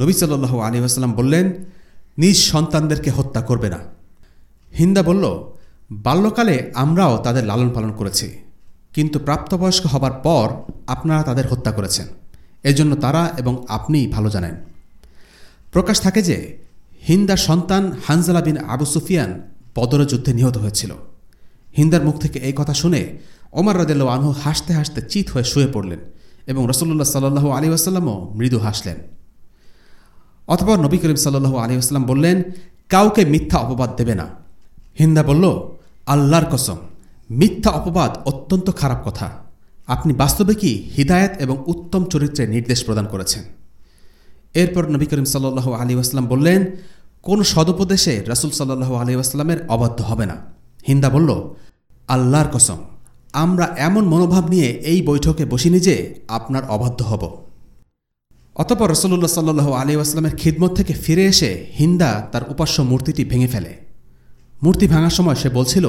নবী সাল্লু আলী আসলাম বললেন নিজ সন্তানদেরকে হত্যা করবে না। হিন্দা বলল, বাল্যকালে আমরাও তাদের লালন পালন করেছি, কিন্তু প্রাপ্তবয়স্ক হবার পর আপনারা তাদের হত্যা করেছেন। এজন্য তারা এবং আপনিই ভালো জানেন। প্রকাশ থাকে যে হিন্দার সন্তান হানজালা বিন আবু সুফিয়ান বদর যুদ্ধে নিহত হয়েছিল। হিন্দার মুখ থেকে এই কথা শুনে ওমর রদেল আনহু হাসতে হাসতে চিত হয়ে শুয়ে পড়লেন এবং রসল্লা সাল্লু আলী আসাল্লামও মৃদু হাসলেন। অথবা নবী করিম সাল্লু আলী আসলাম বললেন, কাউকে মিথ্যা অপবাদ দেবে না। হিন্দা বলল, আল্লাহর কসম, মিথ্যা অপবাদ অত্যন্ত খারাপ কথা। আপনি বাস্তবে কি হিদায়ত এবং উত্তম চরিত্রের নির্দেশ প্রদান করেছেন? এরপর নবী করিম সাল্লু আলী আসলাম বললেন, কোন সদুপদেশে রসুল সাল্লু আলী আসলামের অবাধ্য হবে না। হিন্দা বলল, আল্লাহর কসম, আমরা এমন মনোভাব নিয়ে এই বৈঠকে বসিনি যে আপনার অবাধ্য হব। অতপর রসল্লা সাল্লু আলী আসলামের খিদমত থেকে ফিরে এসে হিন্দা তার উপাস্য মূর্তিটি ভেঙে ফেলে। মূর্তি ভাঙার সময় সে বলছিল,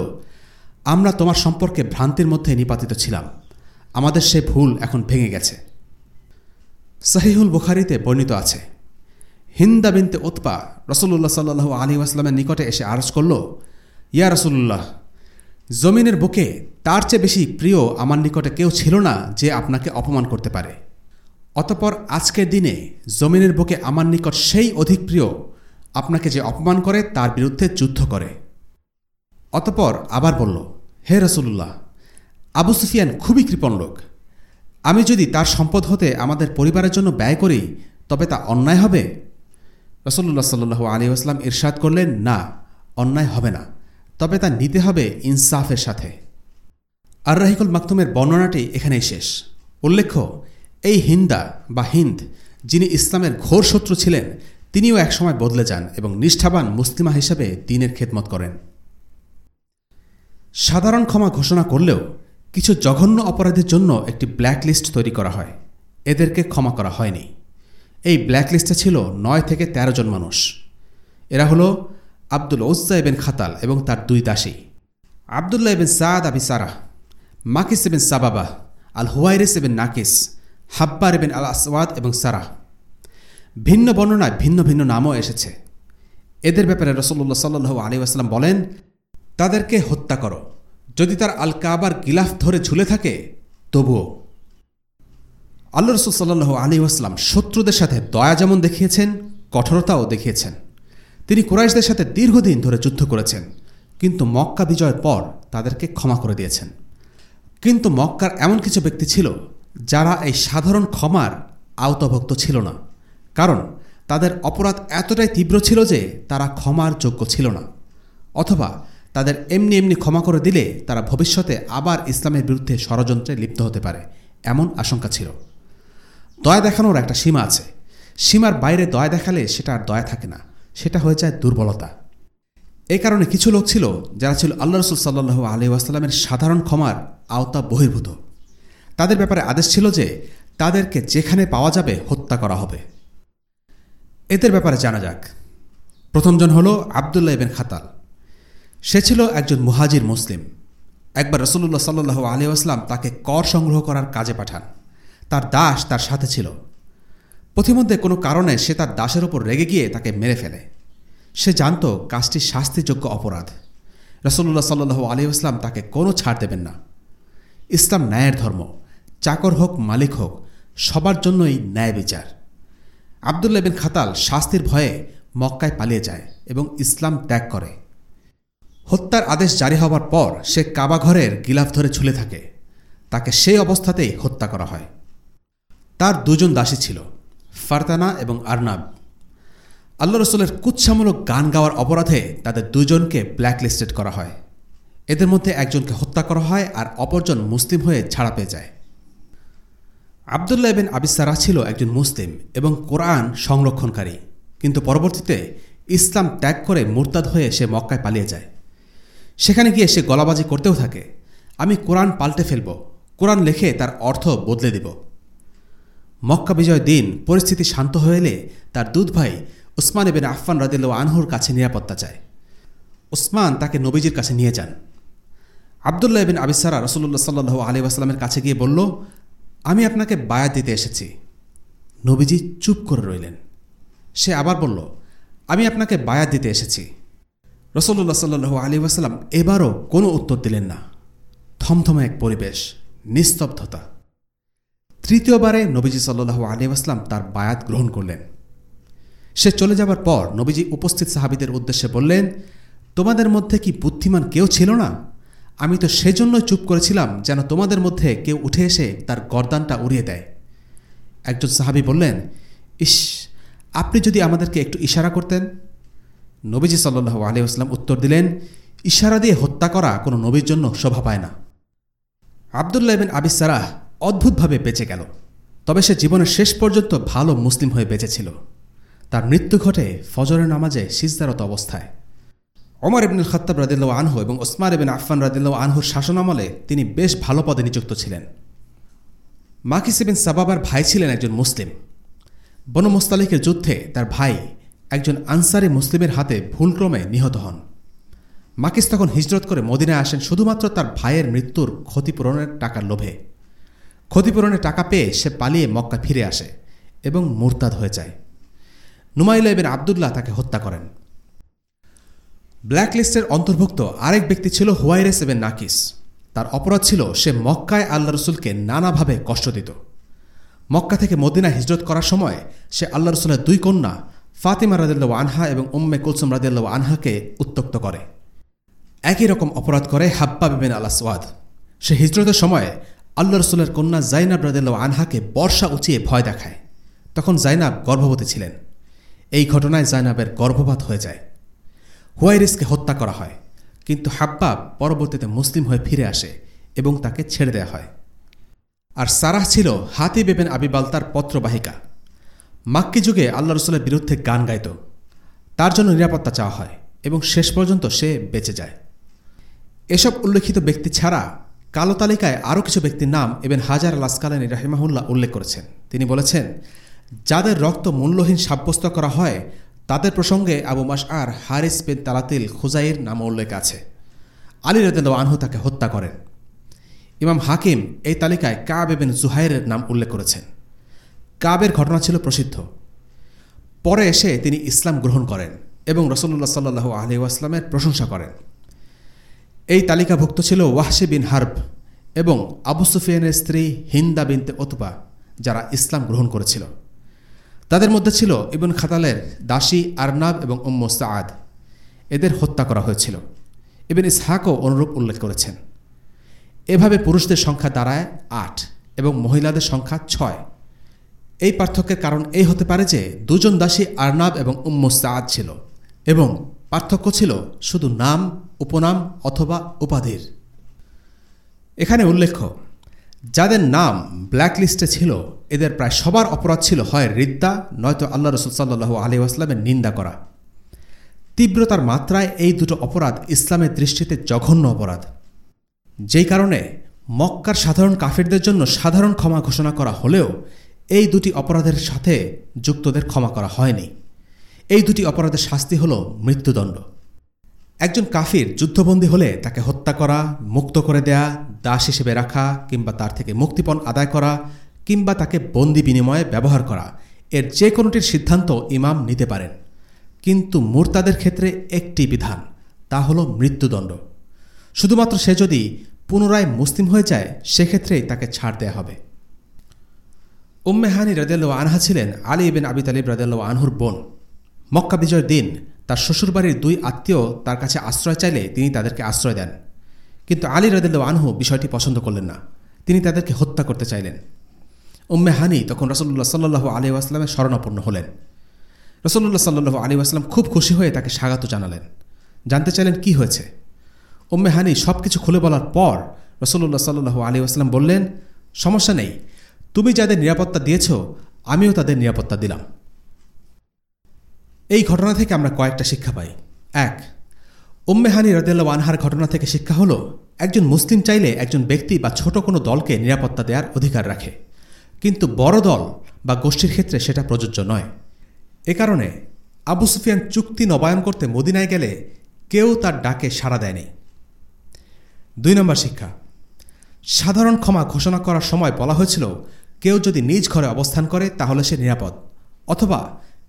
আমরা তোমার সম্পর্কে ভ্রান্তির মধ্যে নিপাতিত ছিলাম। আমাদের সে ভুল এখন ভেঙে গেছে। সাহিহুল বুখারিতে বর্ণিত আছে, হিন্দা বিনতে উৎপা রসল্লাহ সাল্লু আলী আসলামের নিকটে এসে আরজ করল, ইয়া রসুল্লাহ জমিনের বুকে তার চেয়ে বেশি প্রিয় আমার নিকটে কেউ ছিল না যে আপনাকে অপমান করতে পারে। অতপর আজকের দিনে জমিনের বুকে আমার নিকট সেই অধিক প্রিয় আপনাকে যে অপমান করে তার বিরুদ্ধে যুদ্ধ করে। অতপর আবার বলল, হে রসুল্লাহ আবু সুফিয়ান খুবই কৃপণ লোক। আমি যদি তার সম্পদ হতে আমাদের পরিবারের জন্য ব্যয় করি, তবে তা অন্যায় হবে? রসল্লা সাল্লু আলী আসলাম ইরশাদ করলেন, না, অন্যায় হবে না, তবে তা নিতে হবে ইনসাফের সাথে। আর রাহিকুল মাকতুমের বর্ণনাটি এখানেই শেষ। উল্লেখ্য এই হিন্দা বা হিন্দ যিনি ইসলামের ঘোর শত্রু ছিলেন, তিনিও একসময় বদলে যান এবং নিষ্ঠাবান মুসলিমা হিসেবে দিনের খেদমত করেন। সাধারণ ক্ষমা ঘোষণা করলেও কিছু জঘন্য অপরাধের জন্য একটি ব্ল্যাকলিস্ট তৈরি করা হয়। এদেরকে ক্ষমা করা হয়নি। এই ব্ল্যাকলিস্টে ছিল নয় থেকে ১৩ জন মানুষ। এরা হল আব্দুল ওজ্জা এবেন খাতাল এবং তার দুই দাসী। আবদুল্লাহ এবেন সাদ আবি সারাহ, মাকিস এবেন সাবাবা আল হুয়াইরিস এবেন নাকিস হাব্বার এবেন আল আসওয়াদ এবং সারাহ ভিন্ন বর্ণনায় ভিন্ন ভিন্ন নামও এসেছে। এদের ব্যাপারে রসল্লা সাল্লু আলী আসলাম বলেন, তাদেরকে হত্যা করো। যদি তার আল কাবার গিলাফ ধরে ঝুলে থাকে, তবুও। আল্লাহ রসুল সাল্লু আলী আসলাম শত্রুদের সাথে দয়া যেমন দেখিয়েছেন, কঠোরতাও দেখিয়েছেন। তিনি কুরাইশদের সাথে দীর্ঘদিন ধরে যুদ্ধ করেছেন, কিন্তু মক্কা বিজয়ের পর তাদেরকে ক্ষমা করে দিয়েছেন। কিন্তু মক্কার এমন কিছু ব্যক্তি ছিল যারা এই সাধারণ ক্ষমার আওতভক্ত ছিল না। কারণ তাদের অপরাধ এতটাই তীব্র ছিল যে তারা ক্ষমার যোগ্য ছিল না। অথবা তাদের এমনি এমনি ক্ষমা করে দিলে তারা ভবিষ্যতে আবার ইসলামের বিরুদ্ধে ষড়যন্ত্রে লিপ্ত হতে পারে, এমন আশঙ্কা ছিল। দয়া দেখানোর একটা সীমা আছে। সীমার বাইরে দয়া দেখালে সেটা আর দয়া থাকে না, সেটা হয়ে যায় দুর্বলতা। এই কারণে কিছু লোক ছিল যারা ছিল আল্লাহ রসুল সাল্লু আলি ওয়াসাল্লামের সাধারণ ক্ষমার আওতা বহির্ভূত। তাদের ব্যাপারে আদেশ ছিল যে তাদেরকে যেখানে পাওয়া যাবে হত্যা করা হবে। এদের ব্যাপারে জানা যাক। প্রথমজন হল আবদুল্লাহ ইবেন খাতাল। সে ছিল একজন মুহাজির মুসলিম। একবার রসুল্লাহ সাল্লু আলী আসলাম তাকে কর সংগ্রহ করার কাজে পাঠান। তার দাস তার সাথে ছিল। পথিমধ্যে কোনো কারণে সে তার দাসের ওপর রেগে গিয়ে তাকে মেরে ফেলে। সে জানত কাজটি শাস্তিযোগ্য অপরাধ। রসল্লাহ সাল্লু আলী আসলাম তাকে কোনো ছাড় দেবেন না। ইসলাম ন্যায়ের ধর্ম। চাকর হোক, মালিক হোক, সবার জন্যই ন্যায় বিচার। আবদুল্লাহ বিন খাতাল শাস্তির ভয়ে মক্কায় পালিয়ে যায় এবং ইসলাম ত্যাগ করে। হত্যার আদেশ জারি হওয়ার পর সে কাবা ঘরের গিলাফ ধরে ঝুলে থাকে। তাকে সেই অবস্থাতেই হত্যা করা হয়। তার দুজন দাসী ছিল, ফারতানা এবং আরনাব। আল্লাহ রসুলের কুৎসামূলক গান গাওয়ার অপরাধে তাদের দুজনকে ব্ল্যাকলিস্টেড করা হয়। এদের মধ্যে একজনকে হত্যা করা হয় আর অপরজন মুসলিম হয়ে ছাড়া পেয়ে যায়। আবদুল্লাহ বিন আবিসারা ছিল একজন মুসলিম এবং কোরআন সংরক্ষণকারী। কিন্তু পরবর্তীতে ইসলাম ত্যাগ করে মুরতাদ হয়ে সে মক্কায় পালিয়ে যায়। সেখানে গিয়ে সে গলাবাজি করতেও থাকে। আমি কোরআন পাল্টে ফেলব, কোরআন লেখে তার অর্থ বদলে দেব। মক্কা বিজয় দিন পরিস্থিতি শান্ত হয়ে এলে তার দুধ ভাই উসমান এবেন আফফান রাদিল্লা আনহুর কাছে নিরাপত্তা চায়। উসমান তাকে নবীজির কাছে নিয়ে যান। আবদুল্লাহ বিন আবিসারা রসুল্লাহ সাল্লু আলী আসলামের কাছে গিয়ে বলল আমি আপনাকে বায়াত দিতে এসেছি। নবীজি চুপ করে রইলেন। সে আবার বলল, আমি আপনাকে বায়াত দিতে এসেছি। রসল্লা সাল্লু আলী ওয়াসাল্লাম এবারও কোনো উত্তর দিলেন না। থমথমে এক পরিবেশ, নিস্তব্ধতা। তৃতীয়বারে নবীজি সাল্লু আলী আসলাম তার বায়াত গ্রহণ করলেন। সে চলে যাবার পর নবীজি উপস্থিত সাহাবিদের উদ্দেশ্যে বললেন, তোমাদের মধ্যে কি বুদ্ধিমান কেউ ছিল না? আমি তো সেজন্যই চুপ করেছিলাম যেন তোমাদের মধ্যে কেউ উঠে এসে তার গরদানটা উড়িয়ে দেয়। একজন সাহাবি বললেন, ইস, আপনি যদি আমাদেরকে একটু ইশারা করতেন? নবীজি সাল্লু আলিউসলাম উত্তর দিলেন, ইশারা দিয়ে হত্যা করা কোনো নবীর জন্য শোভা পায় না। আবদুল্লাহ বিন আবিস সারাহ অদ্ভুতভাবে বেঁচে গেল। তবে সে জীবনের শেষ পর্যন্ত ভালো মুসলিম হয়ে বেঁচেছিল। তার মৃত্যু ঘটে ফজরের নামাজে সিজদারত অবস্থায়। অমর ইবনুল খত্তাব রাদিল্লা আনহু এবং ওসমান ইবিন আফফান রাদিল্লা আনহুর শাসনামলে তিনি বেশ ভালো পদে নিযুক্ত ছিলেন। মাকিস ইবিন সাবাবার ভাই ছিলেন একজন মুসলিম। বন মোস্তালিকের যুদ্ধে তার ভাই একজন আনসারি মুসলিমের হাতে ভুলক্রমে নিহত হন। মাকিস তখন হিজরত করে মদিনায় আসেন শুধুমাত্র তার ভাইয়ের মৃত্যুর ক্ষতিপূরণের টাকার লোভে। ক্ষতিপূরণের টাকা পেয়ে সে পালিয়ে মক্কা ফিরে আসে এবং মুরতাদ হয়ে যায়। নুমাইলা এবেন আবদুল্লাহ তাকে হত্যা করেন। ব্ল্যাকলিস্টের অন্তর্ভুক্ত আরেক ব্যক্তি ছিল হুয়াইরেস এবেন নাকিস। তার অপরাধ ছিল সে মক্কায় আল্লাহ রসুলকে নানাভাবে কষ্ট দিত। মক্কা থেকে মদিনা হিজরত করার সময় সে আল্লাহ রসুলের দুই কন্যা, ফাতিমা রাদিল্লা আনহা এবং উম্মে কুলসুম রাদিল্লা আনহাকে উত্তক্ত করে। একই রকম অপরাধ করে হাব্বা বিবেন আল্লাহ সোয়াদ সে হিজরতের সময় আল্লাহ রসুলের কন্যা জাইনাব রাদিল্লা আনহাকে বর্ষা উঁচিয়ে ভয় দেখায়। তখন জাইনাব গর্ভবতী ছিলেন। এই ঘটনায় জাইনাবের গর্ভপাত হয়ে যায়। হুয়াইরিসকে হত্যা করা হয়। কিন্তু হাব্বাব পরবর্তীতে মুসলিম হয়ে ফিরে আসে এবং তাকে ছেড়ে দেওয়া হয়। আর সারাহ ছিল হাতি বেবেন আবিবাল তার পত্রবাহিকা। মাক্কি যুগে আল্লাহ রসুলের বিরুদ্ধে গান গাইত। তার জন্য নিরাপত্তা চাওয়া হয় এবং শেষ পর্যন্ত সে বেঁচে যায়। এসব উল্লেখিত ব্যক্তি ছাড়া কালো তালিকায় আরও কিছু ব্যক্তির নাম এবং হাজার লাসকালানি রাহিমাহুল্লাহ উল্লেখ করেছেন। তিনি বলেছেন, যাদের রক্ত মূল্যহীন সাব্যস্ত করা হয় তাদের প্রসঙ্গে আবু মাস আর হারিস বিন তালাতিল খুজাইর নাম উল্লেখ আছে। আলী রদেল আনহু তাকে হত্যা করেন। ইমাম হাকিম এই তালিকায় কাব এবেন জুহাইরের নাম উল্লেখ করেছেন। কাবের ঘটনা ছিল প্রসিদ্ধ। পরে এসে তিনি ইসলাম গ্রহণ করেন এবং রসল্লা সাল্লু আলি আসলামের প্রশংসা করেন। এই তালিকাভুক্ত ছিল ওয়াহশি বিন হার্ব এবং আবু সুফিয়ানের স্ত্রী হিন্দা বিনতে ওতবা, যারা ইসলাম গ্রহণ করেছিল। তাদের মধ্যে ছিল ইবন খাতালের দাসী আরনাব এবং উম্ম সাদ এদের হত্যা করা হয়েছিল। ইবেন ইসহাকও অনুরূপ উল্লেখ করেছেন। এভাবে পুরুষদের সংখ্যা দাঁড়ায় আট এবং মহিলাদের সংখ্যা ছয়। এই পার্থক্যের কারণ এই হতে পারে যে দুজন দাসী আরনাব এবং উম্ম ছিল এবং পার্থক্য ছিল শুধু নাম, উপনাম অথবা উপাধির। এখানে উল্লেখ্য যাদের নাম ব্ল্যাকলিস্টে ছিল, এদের প্রায় সবার অপরাধ ছিল হয় রিদ্দা, নয়তো আল্লাহ রসুল সাল্লু আলী আসলামের নিন্দা করা। তীব্রতার মাত্রায় এই দুটো অপরাধ ইসলামের দৃষ্টিতে জঘন্য অপরাধ। যেই কারণে মক্কার সাধারণ কাফিরদের জন্য সাধারণ ক্ষমা ঘোষণা করা হলেও এই দুটি অপরাধের সাথে যুক্তদের ক্ষমা করা হয়নি। এই দুটি অপরাধের শাস্তি হল মৃত্যুদণ্ড। একজন কাফির যুদ্ধবন্দী হলে তাকে হত্যা করা, মুক্ত করে দেয়া, দাস হিসেবে রাখা, কিংবা তার থেকে মুক্তিপণ আদায় করা, কিংবা তাকে বন্দি বিনিময়ে ব্যবহার করা, এর যে কোনোটির সিদ্ধান্ত ইমাম নিতে পারেন। কিন্তু মুরতাদের ক্ষেত্রে একটি বিধান, তা হল মৃত্যুদণ্ড। শুধুমাত্র সে যদি পুনরায় মুসলিম হয়ে যায়, সেক্ষেত্রেই তাকে ছাড় দেয়া হবে। উম্মেহানি রদেল্ল আনহা ছিলেন আলী ইবেন আবি তালিব রদেল্ল আনহুর বোন। মক্কা বিজয়ের দিন তার শ্বশুরবাড়ির দুই আত্মীয় তার কাছে আশ্রয় চাইলে তিনি তাদেরকে আশ্রয় দেন। কিন্তু আলী রদেল্ল আনহু বিষয়টি পছন্দ করলেন না। তিনি তাদেরকে হত্যা করতে চাইলেন। উম্মে হানি তখন রসল্লাহ সাল্লু আলী আসলামের শরণাপন্ন হলেন। রসল্লাহ সাল্লু আলী আসলাম খুব খুশি হয়ে তাকে স্বাগত জানালেন। জানতে চাইলেন কি হয়েছে? উম্মে হানি সব কিছু খুলে বলার পর রসল্লাহ সাল্লু আলী আসলাম বললেন, সমস্যা নেই। তুমি যাদের নিরাপত্তা দিয়েছ, আমিও তাদের নিরাপত্তা দিলাম। এই ঘটনা থেকে আমরা কয়েকটা শিক্ষা পাই। এক উম্মেহানি রদেল্লা আনহার ঘটনা থেকে শিক্ষা হল, একজন মুসলিম চাইলে একজন ব্যক্তি বা ছোট কোনো দলকে নিরাপত্তা দেওয়ার অধিকার রাখে। কিন্তু বড় দল বা গোষ্ঠীর ক্ষেত্রে সেটা প্রযোজ্য নয়। এ কারণে আবু সুফিয়ান চুক্তি নবায়ন করতে মদিনায় গেলে কেউ তার ডাকে সাড়া দেয়নি। দুই নম্বর শিক্ষা, সাধারণ ক্ষমা ঘোষণা করার সময় বলা হয়েছিল, কেউ যদি নিজ ঘরে অবস্থান করে তাহলে সে নিরাপদ, অথবা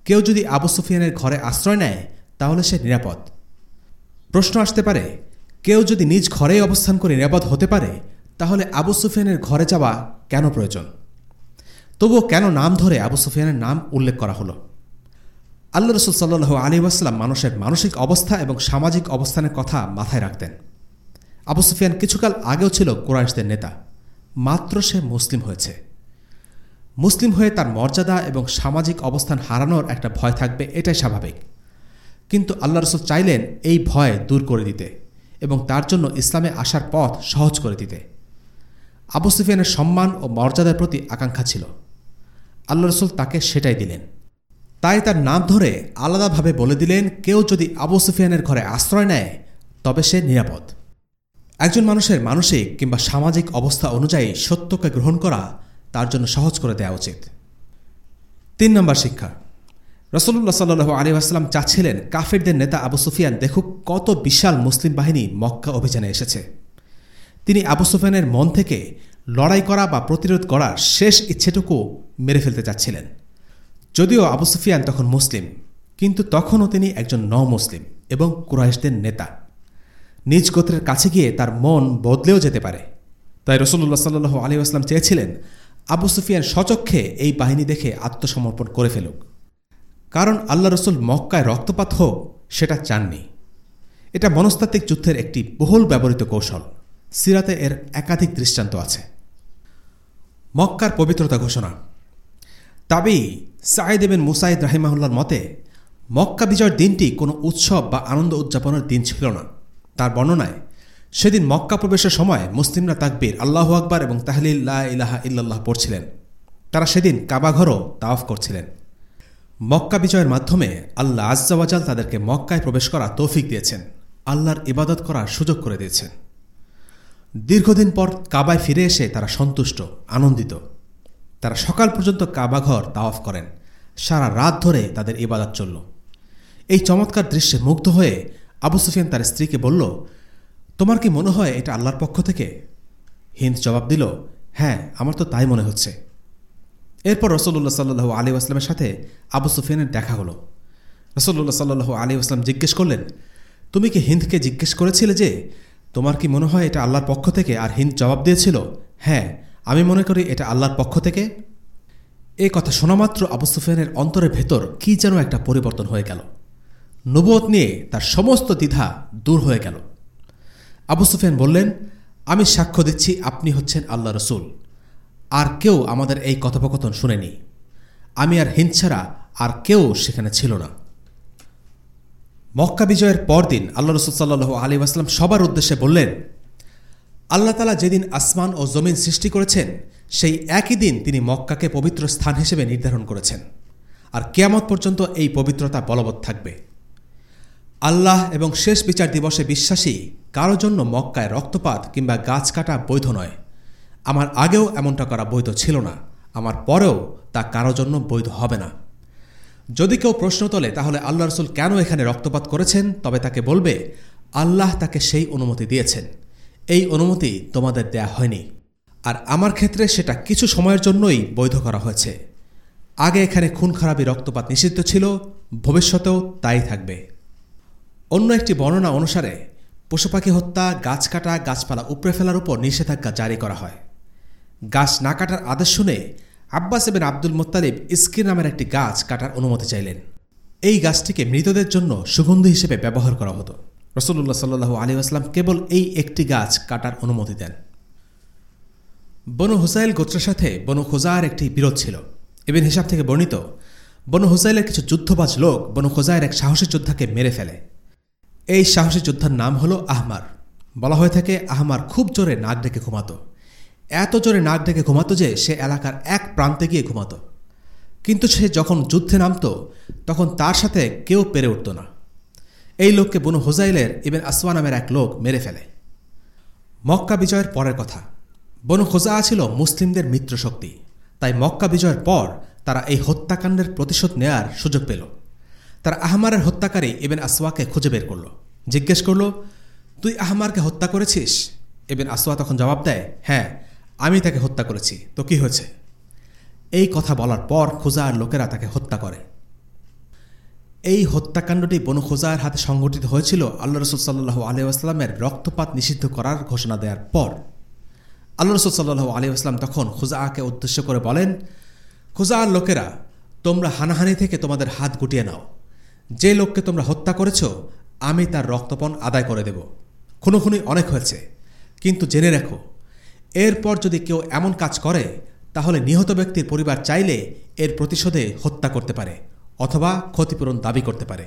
কেউ যদি আবু সুফিয়ানের ঘরে আশ্রয় নেয়, তাহলে সে নিরাপদ। প্রশ্ন আসতে পারে, কেউ যদি নিজ ঘরেই অবস্থান করে নিরাপদ হতে পারে, তাহলে আবু সুফিয়ানের ঘরে যাওয়া কেন প্রয়োজন? তবুও কেন নাম ধরে আবু সুফিয়ানের নাম উল্লেখ করা হলো? আল্লাহ রসুল সাল্লু আলী ওয়াসাল্লাম মানুষের মানসিক অবস্থা এবং সামাজিক অবস্থানের কথা মাথায় রাখতেন। আবু সুফিয়ান কিছুকাল আগেও ছিল কোরআশদের নেতা, মাত্র সে মুসলিম হয়েছে। মুসলিম হয়ে তার মর্যাদা এবং সামাজিক অবস্থান হারানোর একটা ভয় থাকবে, এটাই স্বাভাবিক। কিন্তু আল্লাহ রসুল চাইলেন এই ভয় দূর করে দিতে এবং তার জন্য ইসলামে আসার পথ সহজ করে দিতে। আবু সুফিয়ানের সম্মান ও মর্যাদার প্রতি আকাঙ্ক্ষা ছিল। আল্লাহ রসুল তাকে সেটাই দিলেন। তাই তার নাম ধরে আলাদাভাবে বলে দিলেন, কেউ যদি আবু সুফিয়ানের ঘরে আশ্রয় নেয়, তবে সে নিরাপদ। একজন মানুষের মানসিক কিংবা সামাজিক অবস্থা অনুযায়ী সত্যকে গ্রহণ করা তার জন্য সহজ করে দেওয়া উচিত। তিন নম্বর শিক্ষা। রসল্লা সাল্লু আলী চাচ্ছিলেন কাফেরদের নেতা আবু সুফিয়ান দেখুক কত বিশাল মুসলিম বাহিনী মক্কা অভিযানে এসেছে। তিনি আবু সুফিয়ানের মন থেকে লড়াই করা বা প্রতিরোধ করার শেষ ইচ্ছেটুকু মেরে ফেলতে চাচ্ছিলেন। যদিও আবু সুফিয়ান তখন মুসলিম, কিন্তু তখনও তিনি একজন ন মুসলিম এবং কুরাইশদের নেতা। নিজ গোত্রের কাছে গিয়ে তার মন বদলেও যেতে পারে। তাই রসুল্লাহ সাল্লু আলী আসলাম চেয়েছিলেন আবু সুফিয়ান সচক্ষে এই বাহিনী দেখে আত্মসমর্পণ করে ফেলুক। কারণ আল্লাহ রসুল মক্কায় রক্তপাত হোক, সেটা চাননি। এটা মনস্তাত্ত্বিক যুদ্ধের একটি বহুল ব্যবহৃত কৌশল। সিরাতে এর একাধিক দৃষ্টান্ত আছে। মক্কার পবিত্রতা ঘোষণা। তাবেই সাইদ এবেন মুসাইদ রাহিমাহুল্লার মতে, মক্কা বিজয়ের দিনটি কোনো উৎসব বা আনন্দ উদযাপনের দিন ছিল না। তার বর্ণনায় সেদিন মক্কা প্রবেশের সময় মুসলিমরা তাকবীর, আল্লাহ আকবর এবং তাহলিল্লাহ ইলাহা ইল্লাল্লাহ পড়ছিলেন। তারা সেদিন কাবাঘরও তাওয়াফ করছিলেন। মক্কা বিজয়ের মাধ্যমে আল্লাহ আজ্জাওয়াজাল তাদেরকে মক্কায় প্রবেশ করা তৌফিক দিয়েছেন। আল্লাহর ইবাদত করার সুযোগ করে দিয়েছেন। দীর্ঘদিন পর কাবায় ফিরে এসে তারা সন্তুষ্ট, আনন্দিত। তারা সকাল পর্যন্ত কাবাঘর তাওয়াফ করেন। সারা রাত ধরে তাদের ইবাদত চলল। এই চমৎকার দৃশ্যে মুগ্ধ হয়ে আবু সুফিয়ান তার স্ত্রীকে বলল তোমার কি মনে হয় এটা আল্লাহর পক্ষ থেকে? হিন্দ জবাব দিল হ্যাঁ আমার তো তাই মনে হচ্ছে। এরপর রসল্লা সাল্লু আলী আসলামের সাথে আবু সুফিয়ানের দেখা হলো। রসল্লা সাল্লু আলী আসলাম জিজ্ঞেস করলেন, তুমি কি হিন্দকে জিজ্ঞেস করেছিলে যে, তোমার কি মনে হয় এটা আল্লাহর পক্ষ থেকে? আর হিন্দ জবাব দিয়েছিল হ্যাঁ আমি মনে করি এটা আল্লাহর পক্ষ থেকে। এ কথা শোনামাত্র আবু সুফিয়ানের অন্তরের ভেতর কি যেন একটা পরিবর্তন হয়ে গেল। নবুয়ত নিয়ে তার সমস্ত দ্বিধা দূর হয়ে গেল। আবু সুফিয়ান বললেন, আমি সাক্ষ্য দিচ্ছি, আপনি হচ্ছেন আল্লাহ রসুল। আর কেউ আমাদের এই কথোপকথন শুনেনি। আমি আর হিন্দ ছাড়া আর কেউ সেখানে ছিল না। মক্কা বিজয়ের পরদিন আল্লাহ রসুল সাল্লু আলী আসলাম সবার উদ্দেশ্যে বললেন, আল্লাহ তালা যেদিন আসমান ও জমিন সৃষ্টি করেছেন, সেই একই দিন তিনি মক্কাকে পবিত্র স্থান হিসেবে নির্ধারণ করেছেন। আর কেয়ামত পর্যন্ত এই পবিত্রতা বলবৎ থাকবে। আল্লাহ এবং শেষ বিচার দিবসে বিশ্বাসী কারও জন্য মক্কায় রক্তপাত কিংবা গাছ কাটা বৈধ নয়। আমার আগেও এমনটা করা বৈধ ছিল না। আমার পরেও তা কারও জন্য বৈধ হবে না। যদি কেউ প্রশ্ন তোলে, তাহলে আল্লাহ রসুল কেন এখানে রক্তপাত করেছেন? তবে তাকে বলবে, আল্লাহ তাকে সেই অনুমতি দিয়েছেন। এই অনুমতি তোমাদের দেয়া হয়নি। আর আমার ক্ষেত্রে সেটা কিছু সময়ের জন্যই বৈধ করা হয়েছে। আগে এখানে খুন খারাপি রক্তপাত নিষিদ্ধ ছিল, ভবিষ্যতেও তাই থাকবে। অন্য একটি বর্ণনা অনুসারে পশু পাখি হত্যা, গাছ কাটা, গাছপালা উপড়ে ফেলার উপর নিষেধাজ্ঞা জারি করা হয়। গাছ না কাটার আদেশ শুনে আব্বাস এবেন আব্দুল মোত্তালিব ইস্কির নামের একটি গাছ কাটার অনুমতি চাইলেন। এই গাছটিকে মৃতদের জন্য সুগন্ধি হিসেবে ব্যবহার করা হতো। রসুল্লাহ সাল্লু আলী আসলাম কেবল এই একটি গাছ কাটার অনুমতি দেন। বনু হুসাইল গোত্রের সাথে বনু খোজার একটি বিরোধ ছিল। এবিন হিসাব থেকে বর্ণিত, বনু হুসাইলের কিছু যুদ্ধবাজ লোক বনু খোজায়ের এক সাহসী যোদ্ধাকে মেরে ফেলে। এই সাহসী যোদ্ধার নাম হল আহমার। বলা হয়ে থাকে, আহমার খুব জোরে নাক ডেকে ঘুমাতো। এত জোরে নাক ডেকে ঘুমাতো যে সে এলাকার এক প্রান্তে গিয়ে ঘুমাতো। কিন্তু সে যখন যুদ্ধে নামত, তখন তার সাথে কেউ পেরে উঠত না। এই লোককে বনু হোজাইলের ইবেন আসওয়া নামের এক লোক মেরে ফেলে। মক্কা বিজয়ের পরের কথা। বনু খোজা ছিল মুসলিমদের মিত্রশক্তি। তাই মক্কা বিজয়ের পর তারা এই হত্যাকাণ্ডের প্রতিশোধ নেয়ার সুযোগ পেল। তারা আহমারের হত্যাকারী এবেন আসওয়াকে খুঁজে বের করল। জিজ্ঞেস করল, তুই আহমারকে হত্যা করেছিস? এবেন আসওয়া তখন জবাব দেয় হ্যাঁ আমি তাকে হত্যা করেছি। তো কি হয়েছে? এই কথা বলার পর খোজার লোকেরা তাকে হত্যা করে। এই হত্যাকাণ্ডটি বনু খোজার হাতে সংঘটিত হয়েছিল আল্লাহ রসুল সাল্লু আলিউসলামের রক্তপাত নিষিদ্ধ করার ঘোষণা দেওয়ার পর। আল্লাহ রসুল সাল্লু আলিউসলাম তখন খুজাকে উদ্দেশ্য করে বলেন, খুজার লোকেরা, তোমরা হানাহানি থেকে তোমাদের হাত গুটিয়ে নাও। যে লোককে তোমরা হত্যা করেছ, আমি তার রক্তপণ আদায় করে দেব। খুনোখুনি অনেক হয়েছে, কিন্তু জেনে রেখো, এরপর যদি কেউ এমন কাজ করে, তাহলে নিহত ব্যক্তির পরিবার চাইলে এর প্রতিশোধে হত্যা করতে পারে, অথবা ক্ষতিপূরণ দাবি করতে পারে।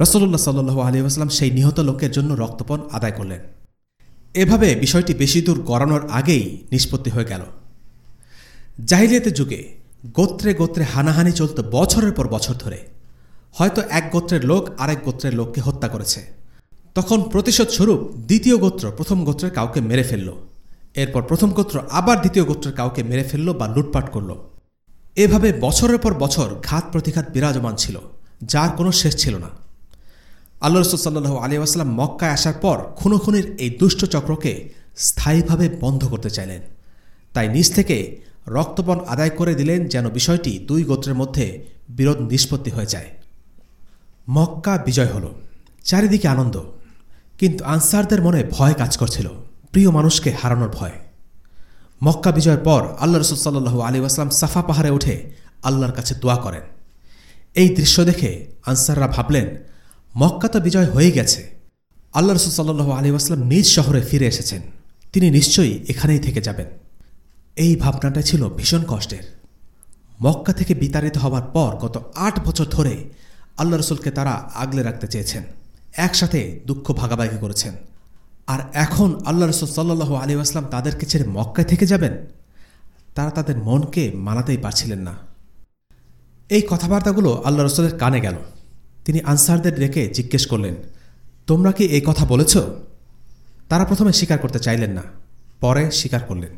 রসল্লা সাল্লু আলিউসলাম সেই নিহত লোকের জন্য রক্তপণ আদায় করলেন। এভাবে বিষয়টি বেশি দূর গড়ানোর আগেই নিষ্পত্তি হয়ে গেল। জাহিলিয়াতের যুগে গোত্রে গোত্রে হানাহানি চলত বছরের পর বছর ধরে। হয়তো এক গোত্রের লোক আরেক গোত্রের লোককে হত্যা করেছে। তখন প্রতিশোধ স্বরূপ দ্বিতীয় গোত্র প্রথম গোত্রের কাউকে মেরে ফেলল। এরপর প্রথম গোত্র আবার দ্বিতীয় গোত্রের কাউকে মেরে ফেলল বা লুটপাট করল। এভাবে বছরের পর বছর ঘাত প্রতিঘাত বিরাজমান ছিল, যার কোনো শেষ ছিল না। আল্লাহ রসুল সাল্লু আলী আসলাম মক্কায় আসার পর খুনোখুনির এই দুষ্ট চক্রকে স্থায়ীভাবে বন্ধ করতে চাইলেন। তাই নিজ থেকে রক্তপণ আদায় করে দিলেন যেন বিষয়টি দুই গোত্রের মধ্যে বিরোধ নিষ্পত্তি হয়ে যায়। মক্কা বিজয় হল, চারিদিকে আনন্দ। কিন্তু আনসারদের মনে ভয় কাজ করছিল, প্রিয় মানুষকে হারানোর ভয়। মক্কা বিজয়ের পর আল্লাহ রসুল সাল্লু আলী আসলাম সাফা পাহাড়ে উঠে আল্লাহর কাছে দোয়া করেন। এই দৃশ্য দেখে আনসাররা ভাবলেন, মক্কা তো বিজয় হয়ে গেছে। আল্লাহ রসুল সাল্লু আলী আসলাম নিজ শহরে ফিরে এসেছেন। তিনি নিশ্চয়ই এখানেই থেকে যাবেন। এই ভাবনাটা ছিল ভীষণ কষ্টের। মক্কা থেকে বিতাড়িত হবার পর গত আট বছর ধরে আল্লাহ রসুলকে তারা আগলে রাখতে চেয়েছেন, একসাথে দুঃখ ভাগাভাগি করেছেন। আর এখন আল্লাহ রসুল সাল্লু আলী আসলাম তাদেরকে ছেড়ে মক্কায় থেকে যাবেন, তারা তাদের মনকে মানাতেই পারছিলেন না। এই কথাবার্তাগুলো আল্লাহ রসুলের কানে গেল। তিনি আনসারদের ডেকে জিজ্ঞেস করলেন, তোমরা কি এই কথা বলেছ? তারা প্রথমে স্বীকার করতে চাইলেন না, পরে স্বীকার করলেন।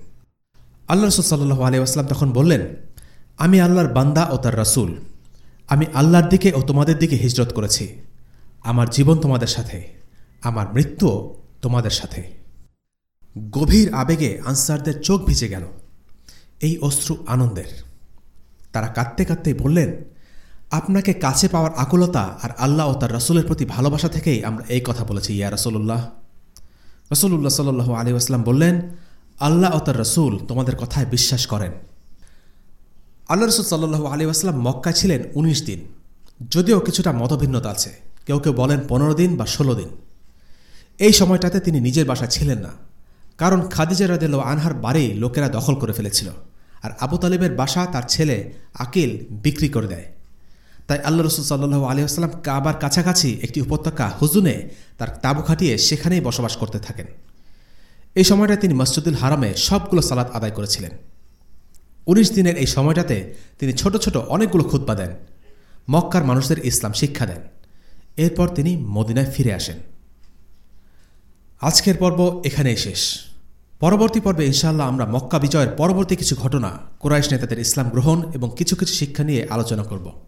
আল্লাহ রসুল সাল্লু আলী আসলাম তখন বললেন, আমি আল্লাহর বান্দা ও তার রাসুল। আমি আল্লাহর দিকে ও তোমাদের দিকে হিজরত করেছি। আমার জীবন তোমাদের সাথে, আমার মৃত্যুও তোমাদের সাথে। গভীর আবেগে আনসারদের চোখ ভিজে গেল। এই অশ্রু আনন্দের। তারা কাঁদতে কাঁদতেই বললেন, আপনাকে কাছে পাওয়ার আকুলতা আর আল্লাহ ও তার রসুলের প্রতি ভালোবাসা থেকেই আমরা এই কথা বলেছি, ইয়া রসুল্লাহ রসুল্লাহ সাল্লু আলী আসলাম বললেন আল্লাহ ও তার রসুল তোমাদের কথায় বিশ্বাস করেন। আল্লাহ রসুল সাল্লু আলী আসলাম মক্কা ছিলেন ১৯ দিন। যদিও কিছুটা মতভিন্নতা আছে। কেউ কেউ বলেন পনেরো দিন বা ষোলো দিন। এই সময়টাতে তিনি নিজের বাসা ছিলেন না। কারণ খাদিজা রাদেল আনহার বাড়ি লোকেরা দখল করে ফেলেছিল। আর আবু তালিবের বাসা তার ছেলে আকিল বিক্রি করে দেয়। তাই আল্লাহ রসুল সাল্লু আলিয়াস্লাম কাবার কাছাকাছি একটি উপত্যকা হুজুনে তার তাবু খাটিয়ে সেখানেই বসবাস করতে থাকেন। এই সময়টা তিনি মসজিদুল হারামে সবগুলো সালাদ আদায় করেছিলেন। উনিশ দিনের এই সময়টাতে তিনি ছোট ছোট অনেকগুলো খুদ্া দেন। মক্কার মানুষদের ইসলাম শিক্ষা দেন। এরপর তিনি মদিনায় ফিরে আসেন। আজকের পর্ব এখানেই শেষ। পরবর্তী পর্বে ইনশাআল্লাহ আমরা মক্কা বিজয়ের পরবর্তী কিছু ঘটনা কোরাইশ নেতাদের ইসলাম গ্রহণ এবং কিছু কিছু শিক্ষা নিয়ে আলোচনা করব।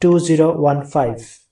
2015